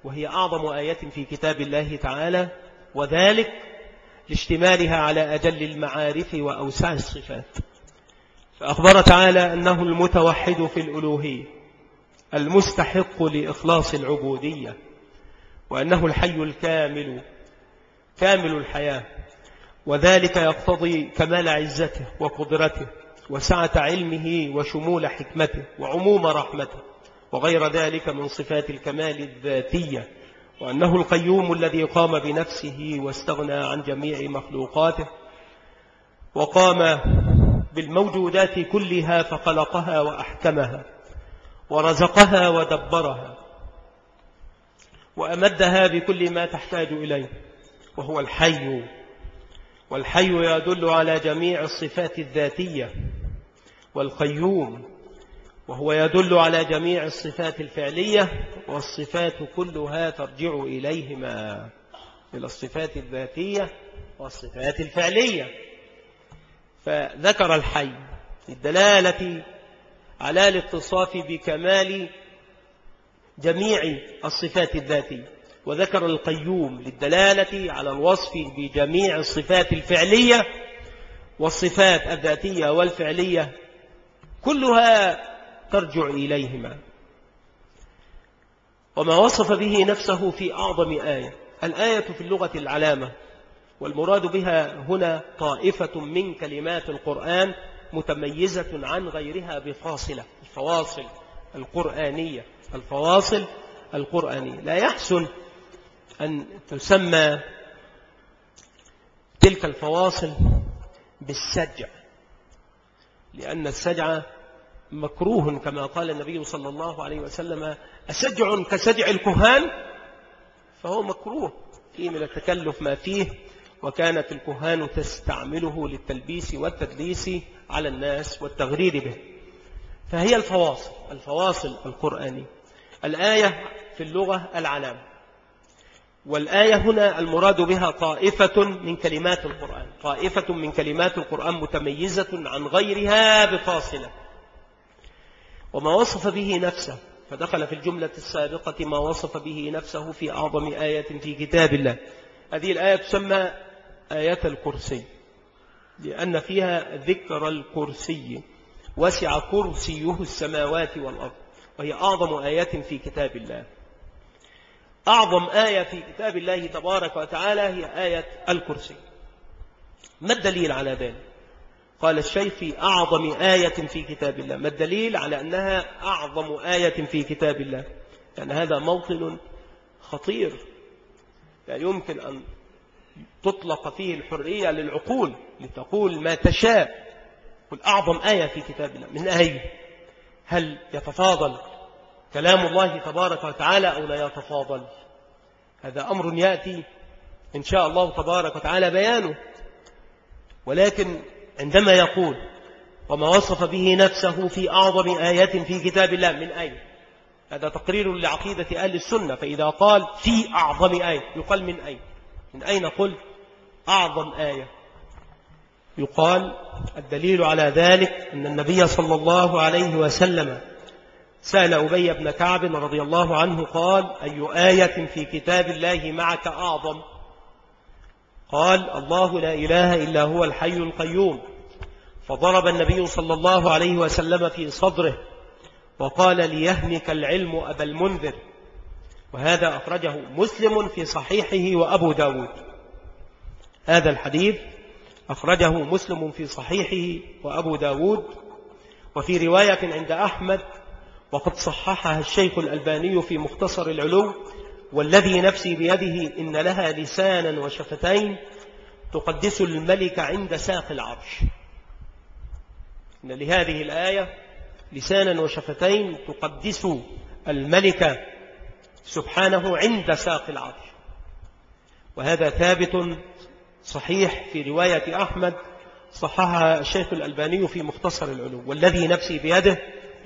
وهي أعظم آية في كتاب الله تعالى وذلك لاشتمالها على أجل المعارف وأوسع الصفات. فأخبر تعالى أنه المتوحد في الألوهية المستحق لإخلاص العبودية وأنه الحي الكامل كامل الحياة وذلك يقتضي كمال عزته وقدرته وسعة علمه وشمول حكمته وعموم رحمته. وغير ذلك من صفات الكمال الذاتية وأنه القيوم الذي قام بنفسه واستغنى عن جميع مخلوقاته وقام بالموجودات كلها فخلقها وأحكمها ورزقها ودبرها وأمدها بكل ما تحتاج إليه وهو الحي والحي يدل على جميع الصفات الذاتية والقيوم وهو يدل على جميع الصفات الفعلية والصفات كلها ترجع إليهما إلى الصفات الذاتية والصفات الفعلية. فذكر الحي الدلالة على الاتصاف بكمال جميع الصفات الذاتية. وذكر القيوم للدلالة على الوصف بجميع الصفات الفعلية والصفات الذاتية والفعلية كلها ترجع إليهما. وما وصف به نفسه في أعظم آية الآية في اللغة العلامة والمراد بها هنا طائفة من كلمات القرآن متميزة عن غيرها بفاصلة الفواصل القرآنية الفواصل القرآنية. لا يحسن أن تسمى تلك الفواصل بالسجع لأن السجع مكروه كما قال النبي صلى الله عليه وسلم أسجع كسجع الكهان؟ فهو مكروه. فيه من التكلف ما فيه وكانت الكهان تستعمله للتلبيس والتدليس على الناس والتغرير به. فهي الفواصل الفواصل القرآني. الآية في اللغة العلام. والآية هنا المراد بها طائفة من كلمات القرآن. طائفة من كلمات القرآن متميزة عن غيرها بفاصلة. وما وصف به نفسه. فدخل في الجملة السابقة ما وصف به نفسه في أعظم آية في كتاب الله. هذه الآية تسمى آية الكرسي لأن فيها ذكر الكرسي. وسع كرسيه السماوات والأرض. وهي أعظم آية في كتاب الله. أعظم آية في كتاب الله تبارك وتعالى هي آية الكرسي. ما الدليل على ذلك؟ قال الشيخ في أعظم آية في كتاب الله ما الدليل على أنها أعظم آية في كتاب الله؟ لأن هذا موطن خطير. لا يمكن أن تطلق فيه الحرية للعقول لتقول ما تشاء. قل أعظم آية في كتاب الله من أي هل يتفاضل كلام الله تبارك وتعالى أو لا يتفاضل؟ هذا أمر يأتي إن شاء الله تبارك وتعالى بيانه. ولكن عندما يقول وما وصف به نفسه في أعظم آيات في كتاب الله من أين؟ هذا تقرير لعقيدة أهل السنة فإذا قال في أعظم آية يقال من أين؟ من أين قل أعظم آية؟ يقال الدليل على ذلك أن النبي صلى الله عليه وسلم سأل أبي بن كعب رضي الله عنه قال أي آية في كتاب الله معك أعظم؟ قال الله لا إله إلا هو الحي القيوم. فضرب النبي صلى الله عليه وسلم في صدره وقال ليهنك العلم أبا المنذر. وهذا أخرجه مسلم في صحيحه وأبو داود. هذا الحديث أخرجه مسلم في صحيحه وأبو داود. وفي رواية عند أحمد وقد صححها الشيخ الألباني في مختصر العلو والذي نفسي بيده إن لها لسانا وشفتين تقدس الملك عند ساق العرش. إن لهذه الآية لسانا وشفتين تقدس الملك سبحانه عند ساق العرش. وهذا ثابت صحيح في رواية أحمد صححها الشيخ الألباني في مختصر العلو. والذي نفسي بيده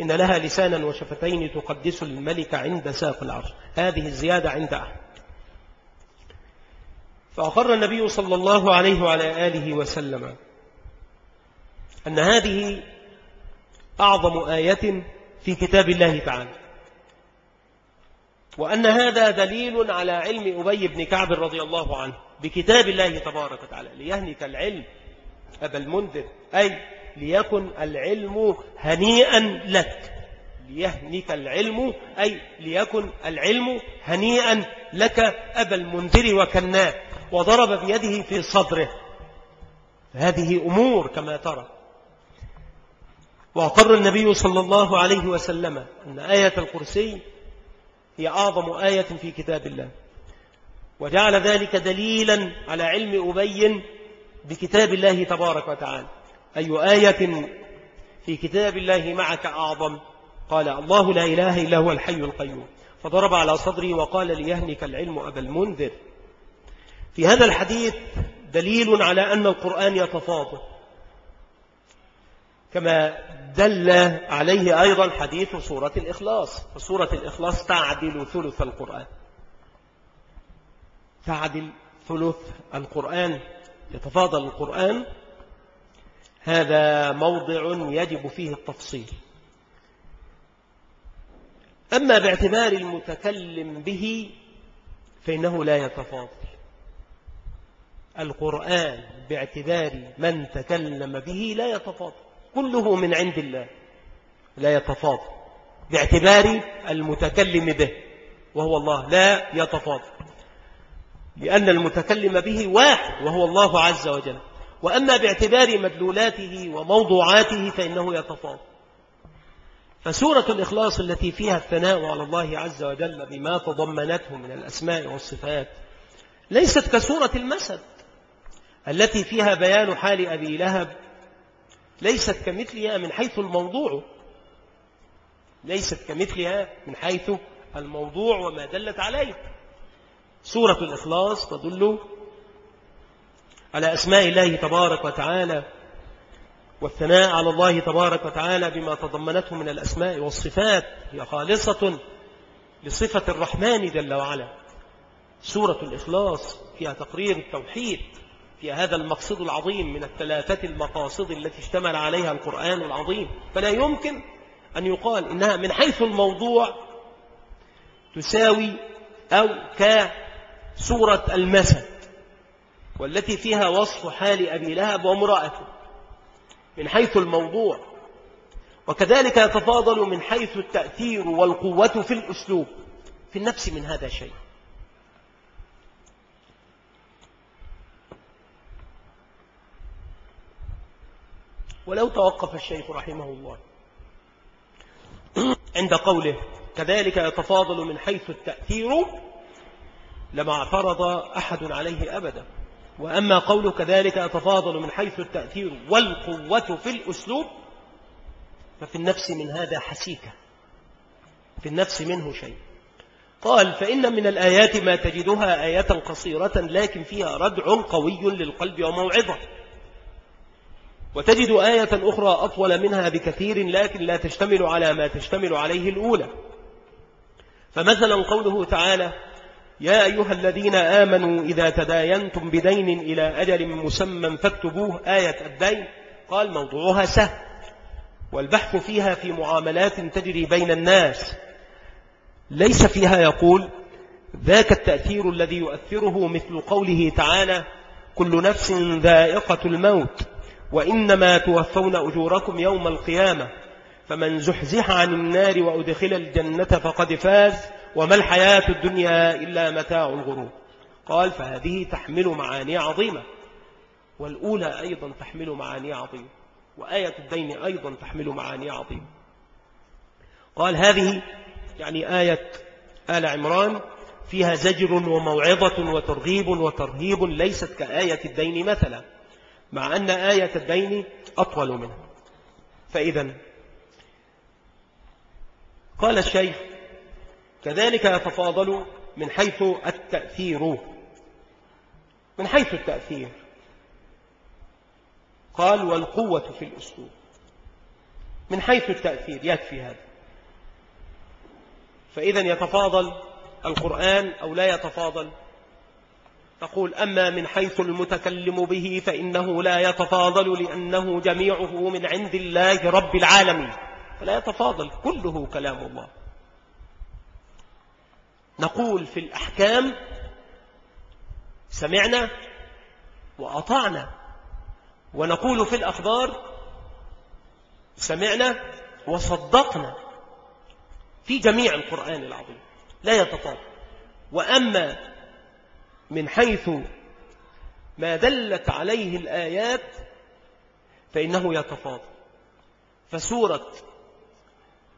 إن لها لسانا وشفتين تقدس الملك عند ساق العرش. هذه الزيادة عند أحمد فأقر النبي صلى الله عليه وعلى آله وسلم أن هذه أعظم آية في كتاب الله تعالى. وأن هذا دليل على علم أبي بن كعب رضي الله عنه بكتاب الله تبارك وتعالى. ليهنك العلم أبا المنذر. أي ليكن العلم هنيئا لك. ليهنك العلم أي ليكن العلم هنيئا لك أبا المنذر وكناه وضرب بيده في صدره. هذه أمور كما ترى. واعتر النبي صلى الله عليه وسلم أن آية الكرسي هي أعظم آية في كتاب الله. وجعل ذلك دليلا على علم أبين بكتاب الله تبارك وتعالى. أي آية في كتاب الله معك أعظم؟ قال الله لا إله إلا هو الحي القيوم. فضرب على صدري وقال ليهنك العلم أبا المنذر. في هذا الحديث دليل على أن القرآن يتفاضل. كما دل عليه أيضا حديث سورة الإخلاص. فسورة الإخلاص تعدل ثلث القرآن. تعدل ثلث القرآن. يتفاضل القرآن هذا موضع يجب فيه التفصيل. أما باعتبار المتكلم به فإنه لا يتفاضل. القرآن باعتبار من تكلم به لا يتفاضل. كله من عند الله لا يتفاضل. باعتبار المتكلم به وهو الله لا يتفاضل. لأن المتكلم به واحد وهو الله عز وجل. وأما باعتبار مدلولاته وموضوعاته فإنه يتفاضل فسورة الإخلاص التي فيها الثناء على الله عز وجل بما تضمنته من الأسماء والصفات ليست كسورة المسد التي فيها بيان حال أبي لهب ليست كمثلها من حيث الموضوع ليست كمثلها من حيث الموضوع وما دلت عليه. سورة الإخلاص تدل على أسماء الله تبارك وتعالى والثناء على الله تبارك وتعالى بما تضمنته من الأسماء والصفات هي خالصة لصفة الرحمن جل وعلا. سورة الإخلاص فيها تقرير التوحيد في هذا المقصد العظيم من الثلاثة المقاصد التي اشتمل عليها القرآن العظيم. فلا يمكن أن يقال إنها من حيث الموضوع تساوي أو كسورة المسد. والتي فيها وصف حال أبي لهب وامرأته من حيث الموضوع. وكذلك يتفاضل من حيث التأثير والقوة في الأسلوب في النفس من هذا شيء. ولو توقف الشيخ رحمه الله عند قوله كذلك يتفاضل من حيث التأثير لما اعترض أحد عليه أبدا. وأما قوله كذلك يتفاضل من حيث التأثير والقوة في الأسلوب ففي النفس من هذا حسيكة. في النفس منه شيء. قال فإن من الآيات ما تجدها آية قصيرة لكن فيها ردع قوي للقلب وموعظة. وتجد آية أخرى أطول منها بكثير لكن لا تشتمل على ما تشتمل عليه الأولى. فمثلا قوله تعالى يا أيها الذين آمنوا إذا تداينتم بدين إلى أجل مسمى فاكتبوه آية الدين قال موضوعها سهل. والبحث فيها في معاملات تجري بين الناس. ليس فيها يقول ذاك التأثير الذي يؤثره مثل قوله تعالى كل نفس ذائقة الموت وإنما توفون أجوركم يوم القيامة فمن زحزح عن النار وأدخل الجنة فقد فاز. وما الحياة الدنيا إلا متاع الغرور. قال فهذه تحمل معاني عظيمة. والأولى أيضا تحمل معاني عظيمة. وآية الدين أيضا تحمل معاني عظيمة. قال هذه يعني آية آل عمران فيها زجر وموعظة وترغيب وترهيب ليست كآية الدين مثلا مع أن آية الدين أطول منها. فإذا قال الشيخ كذلك يتفاضل من حيث التأثير. من حيث التأثير. قال والقوة في الأسلوب. من حيث التأثير. يكفي هذا. فإذا يتفاضل القرآن أو لا يتفاضل. تقول أما من حيث المتكلم به فإنه لا يتفاضل لأنه جميعه من عند الله رب العالمين. فلا يتفاضل. كله كلام الله. نقول في الأحكام سمعنا وأطعنا. ونقول في الأخبار سمعنا وصدقنا في جميع القرآن العظيم. لا يتطابق. وأما من حيث ما دلت عليه الآيات فإنه يتفاضل. فسورة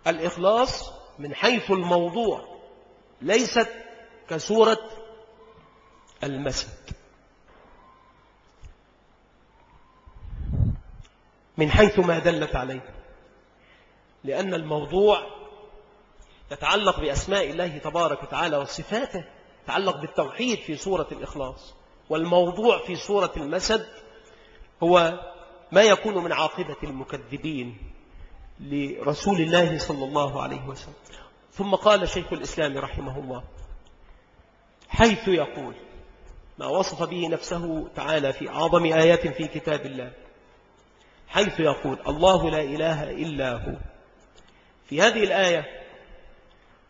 الإخلاص من حيث الموضوع ليست كسورة المسد من حيث ما دلت عليه. لأن الموضوع يتعلق بأسماء الله تبارك وتعالى وصفاته يتعلق بالتوحيد في سورة الإخلاص. والموضوع في سورة المسد هو ما يكون من عاقبة المكذبين لرسول الله صلى الله عليه وسلم. ثم قال شيخ الإسلام رحمه الله حيث يقول ما وصف به نفسه تعالى في أعظم آيات في كتاب الله حيث يقول الله لا إله إلا هو في هذه الآية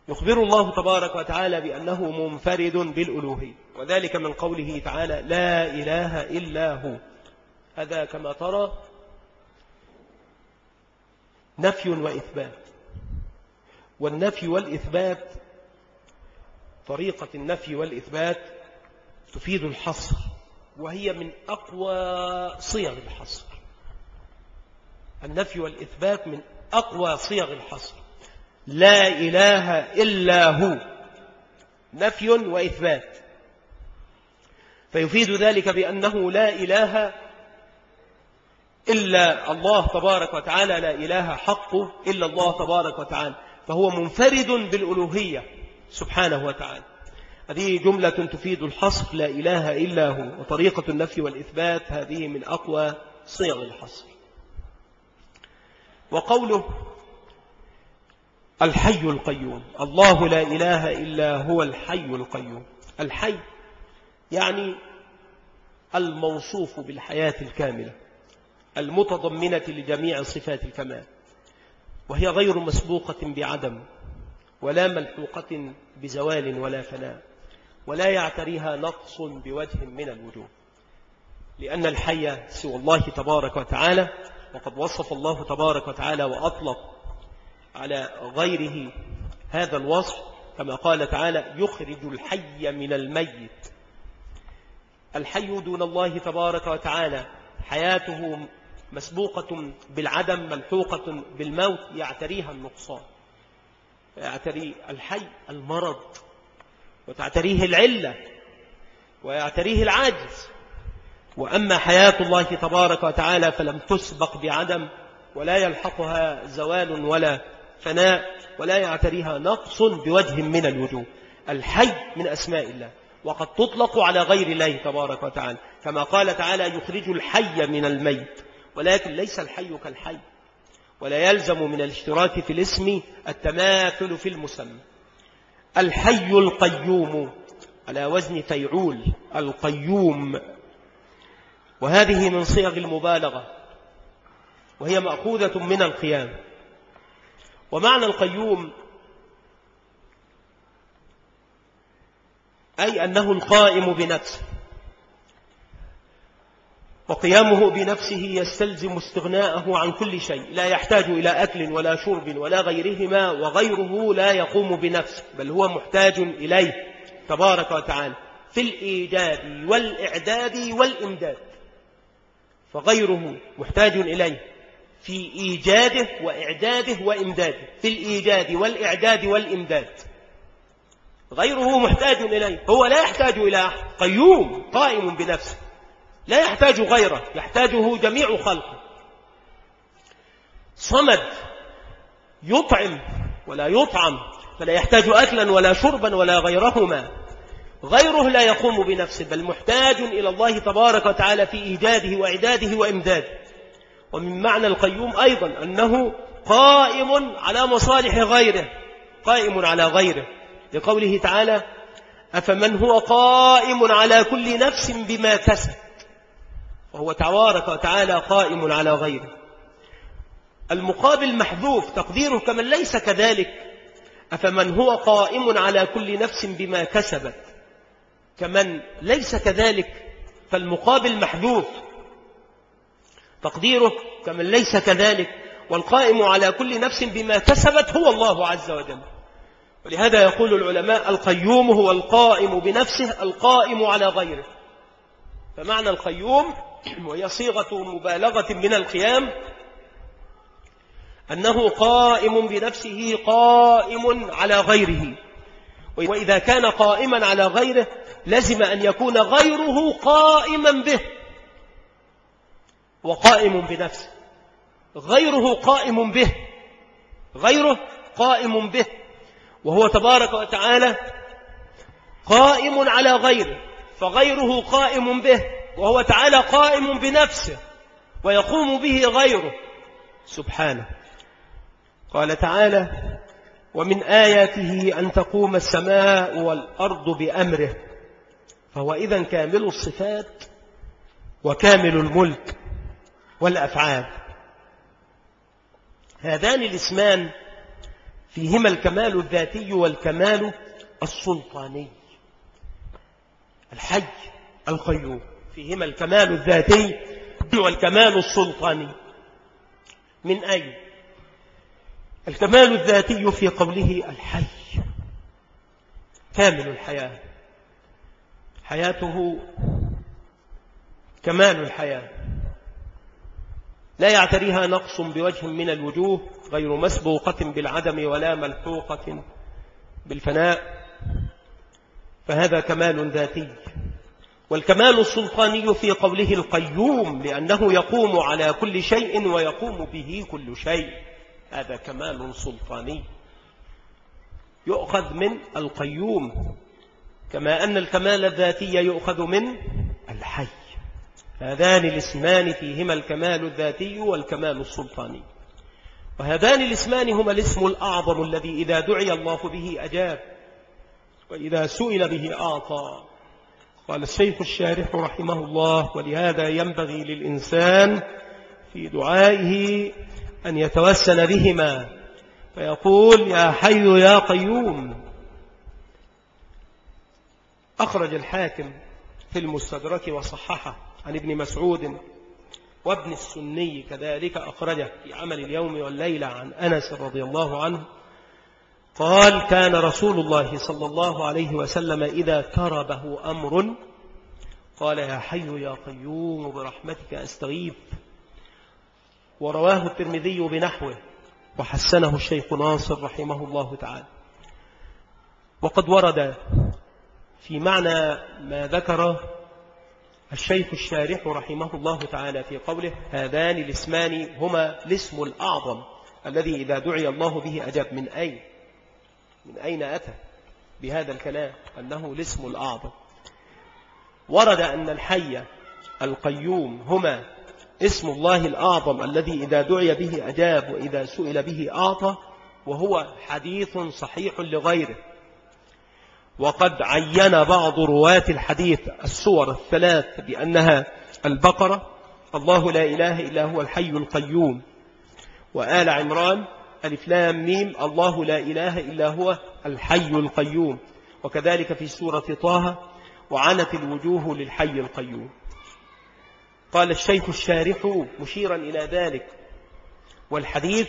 يخبر الله تبارك وتعالى بأنه منفرد بالألوهية وذلك من قوله تعالى لا إله إلا هو هذا كما ترى نفي وإثبات. والنفي والإثبات طريقة النفي والإثبات تفيد الحصر وهي من أقوى صيغ الحصر. النفي والإثبات من أقوى صيغ الحصر. لا إله إلا هو. نفي وإثبات. فيفيد ذلك بأنه لا إله إلا الله تبارك وتعالى لا إله حق إلا الله تبارك وتعالى. فهو منفرد بالألوهية سبحانه وتعالى. هذه جملة تفيد الحصر لا إله إلا هو وطريقة النفي والإثبات هذه من أقوى صيغ الحصر. وقوله الحي القيوم الله لا إله إلا هو الحي القيوم. الحي يعني الموصوف بالحياة الكاملة المتضمنة لجميع صفات الكمال. وهي غير مسبوقة بعدم ولا ملحوقة بزوال ولا فناء ولا يعتريها نقص بوجه من الوجوه. لأن الحي سوى الله تبارك وتعالى وقد وصف الله تبارك وتعالى وأطلق على غيره هذا الوصف كما قال تعالى يخرج الحي من الميت. الحي دون الله تبارك وتعالى حياته مسبوقة بالعدم ملحوقة بالموت يعتريها النقصان. يعتري الحي المرض. وتعتريه العلة. ويعتريه العاجز. وأما حياة الله تبارك وتعالى فلم تسبق بعدم ولا يلحقها زوال ولا فناء ولا يعتريها نقص بوجه من الوجوه. الحي من أسماء الله. وقد تطلق على غير الله تبارك وتعالى. كما قال تعالى يخرج الحي من الميت. ولكن ليس الحي كالحي ولا يلزم من الاشتراك في الاسم التماثل في المسمى. الحي القيوم على وزن فيعول القيوم. وهذه من صيغ المبالغة وهي مأخوذة من القيام. ومعنى القيوم أي أنه القائم بنفسه. وقيامه بنفسه يستلزم استغناءه عن كل شيء لا يحتاج إلى أكل ولا شرب ولا غيرهما وغيره لا يقوم بنفسه بل هو محتاج إليه تبارك وتعالى في الإيجاد والإعداد والإمداد فغيره محتاج إليه في إيجاده وإعداده وإمداده في الإيجاد والإعداد والإمداد غيره محتاج إليه هو لا يحتاج إلى أحد قيوم قائم بنفسه. لا يحتاج غيره يحتاجه جميع خلقه. صمد يطعم ولا يطعم فلا يحتاج أكلا ولا شربا ولا غيرهما. غيره لا يقوم بنفسه بل محتاج إلى الله تبارك وتعالى في إيجاده وإعداده وإمداده. ومن معنى القيوم أيضا أنه قائم على مصالح غيره قائم على غيره. لقوله تعالى أفمن هو قائم على كل نفس بما كسب. وهو تبارك وتعالى قائم على غيره. المقابل محذوف تقديره كمن ليس كذلك. أفمن هو قائم على كل نفس بما كسبت؟ كمن ليس كذلك فالمقابل محذوف. تقديره كمن ليس كذلك والقائم على كل نفس بما كسبت هو الله عز وجل. ولهذا يقول العلماء القيوم هو القائم بنفسه القائم على غيره. فمعنى القيوم وهي صيغة مبالغة من القيام أنه قائم بنفسه قائم على غيره. وإذا كان قائما على غيره لزم أن يكون غيره قائما به. وقائم بنفسه. غيره قائم به. غيره قائم به. وهو تبارك وتعالى قائم على غيره. فغيره قائم به. وهو تعالى قائم بنفسه ويقوم به غيره. سبحانه. قال تعالى ومن آياته أن تقوم السماء والأرض بأمره فهو إذا كامل الصفات وكامل الملك والأفعال. هذان الاسمان فيهما الكمال الذاتي والكمال السلطاني. الحج القيوم. فيهما الكمال الذاتي والكمال السلطاني. من أين؟ الكمال الذاتي في قوله الحي. كامل الحياة. حياته كمال الحياة. لا يعتريها نقص بوجه من الوجوه غير مسبوقة بالعدم ولا ملحوقة بالفناء. فهذا كمال ذاتي. والكمال السلطاني في قوله القيوم لأنه يقوم على كل شيء ويقوم به كل شيء. هذا كمال سلطاني. يؤخذ من القيوم كما أن الكمال الذاتي يؤخذ من الحي. هذان الاسمان فيهما الكمال الذاتي والكمال السلطاني. وهذان الاسمان هما الاسم الأعظم الذي إذا دعي الله به أجاب وإذا سئل به أعطى. قال الشيخ الشارح رحمه الله ولهذا ينبغي للإنسان في دعائه أن يتوسل بهما. فيقول يا حي يا قيوم. أخرج الحاكم في المستدرك وصححه عن ابن مسعود وابن السني كذلك أخرجه في عمل اليوم والليلة عن أنس رضي الله عنه. قال كان رسول الله صلى الله عليه وسلم إذا كربه أمر. قال يا حي يا قيوم برحمتك أستغيث. ورواه الترمذي بنحوه وحسنه الشيخ ناصر رحمه الله تعالى. وقد ورد في معنى ما ذكر الشيخ الشارح رحمه الله تعالى في قوله هذان الاسمان هما الاسم الأعظم الذي إذا دعي الله به أجاب من أين؟ من أين أتى بهذا الكلام؟ أنه الاسم الأعظم. ورد أن الحي القيوم هما اسم الله الأعظم الذي إذا دعي به أجاب وإذا سئل به أعطى وهو حديث صحيح لغيره. وقد عين بعض رواة الحديث السور الثلاث بأنها البقرة الله لا إله إلا هو الحي القيوم. وآل عمران ألف لام ميم الله لا إله إلا هو الحي القيوم. وكذلك في سورة طه وعنت الوجوه للحي القيوم. قال الشيخ الشارح مشيرا إلى ذلك. والحديث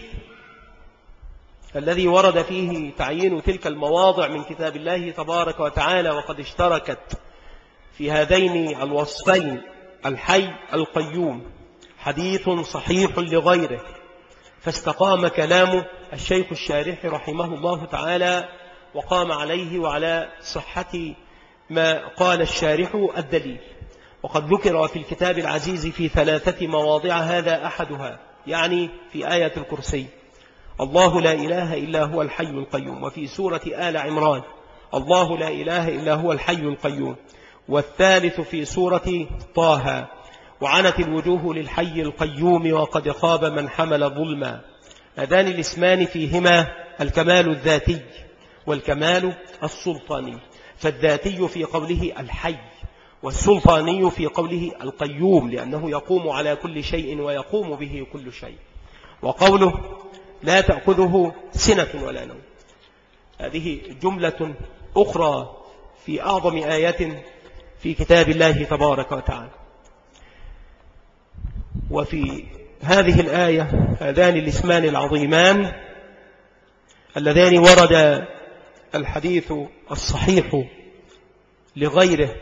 الذي ورد فيه تعيين تلك المواضع من كتاب الله تبارك وتعالى وقد اشتركت في هذين الوصفين الحي القيوم. حديث صحيح لغيره. فاستقام كلام الشيخ الشارح رحمه الله تعالى وقام عليه وعلى صحة ما قال الشارح الدليل. وقد ذكر في الكتاب العزيز في ثلاثة مواضع هذا أحدها يعني في آية الكرسي. الله لا إله إلا هو الحي القيوم وفي سورة آل عمران الله لا إله إلا هو الحي القيوم. والثالث في سورة طه وعنت الوجوه للحي القيوم وقد خاب من حمل ظلما. هذان الاسمان فيهما الكمال الذاتي والكمال السلطاني. فالذاتي في قوله الحي والسلطاني في قوله القيوم لأنه يقوم على كل شيء ويقوم به كل شيء. وقوله لا تأخذه سنة ولا نوم. هذه جملة أخرى في أعظم آية في كتاب الله تبارك وتعالى. وفي هذه الآية هذان الاسمان العظيمان اللذان ورد الحديث الصحيح لغيره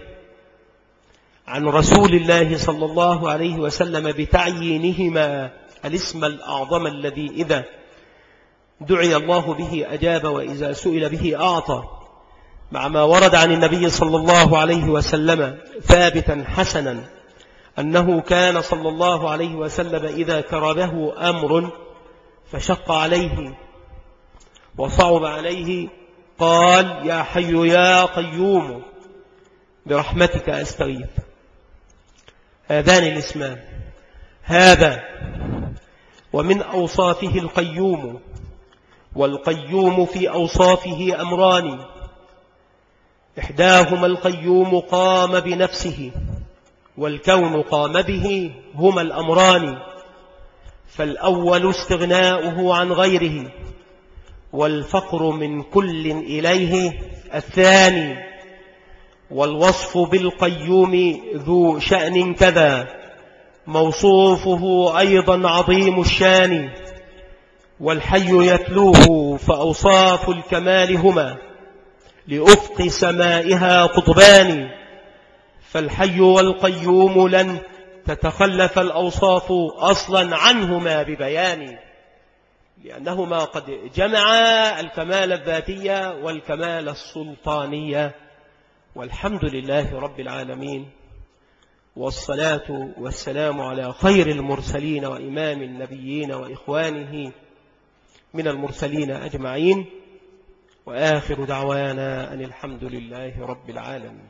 عن رسول الله صلى الله عليه وسلم بتعيينهما الاسم الأعظم الذي إذا دعي الله به أجاب وإذا سئل به أعطى مع ما ورد عن النبي صلى الله عليه وسلم ثابتا حسنا. أنه كان صلى الله عليه وسلم إذا كربه أمر فشق عليه وصعب عليه قال يا حي يا قيوم برحمتك أستغيث. هذان الاسمان. هذا ومن أوصافه القيوم والقيوم في أوصافه أمران. إحداهما القيوم قام بنفسه. والكون قام به هما الأمران فالأول استغناؤه عن غيره والفقر من كل إليه الثاني والوصف بالقيوم ذو شأن كذا موصوفه أيضا عظيم الشان والحي يتلوه فأوصاف الكمال هما لأفق سمائها قطبان. فالحي والقيوم لن تتخلف الأوصاف أصلا عنهما ببيان لأنهما قد جمعا الكمال الذاتية والكمال السلطانية. والحمد لله رب العالمين والصلاة والسلام على خير المرسلين وإمام النبيين وإخوانه من المرسلين أجمعين. وآخر دعوانا أن الحمد لله رب العالمين.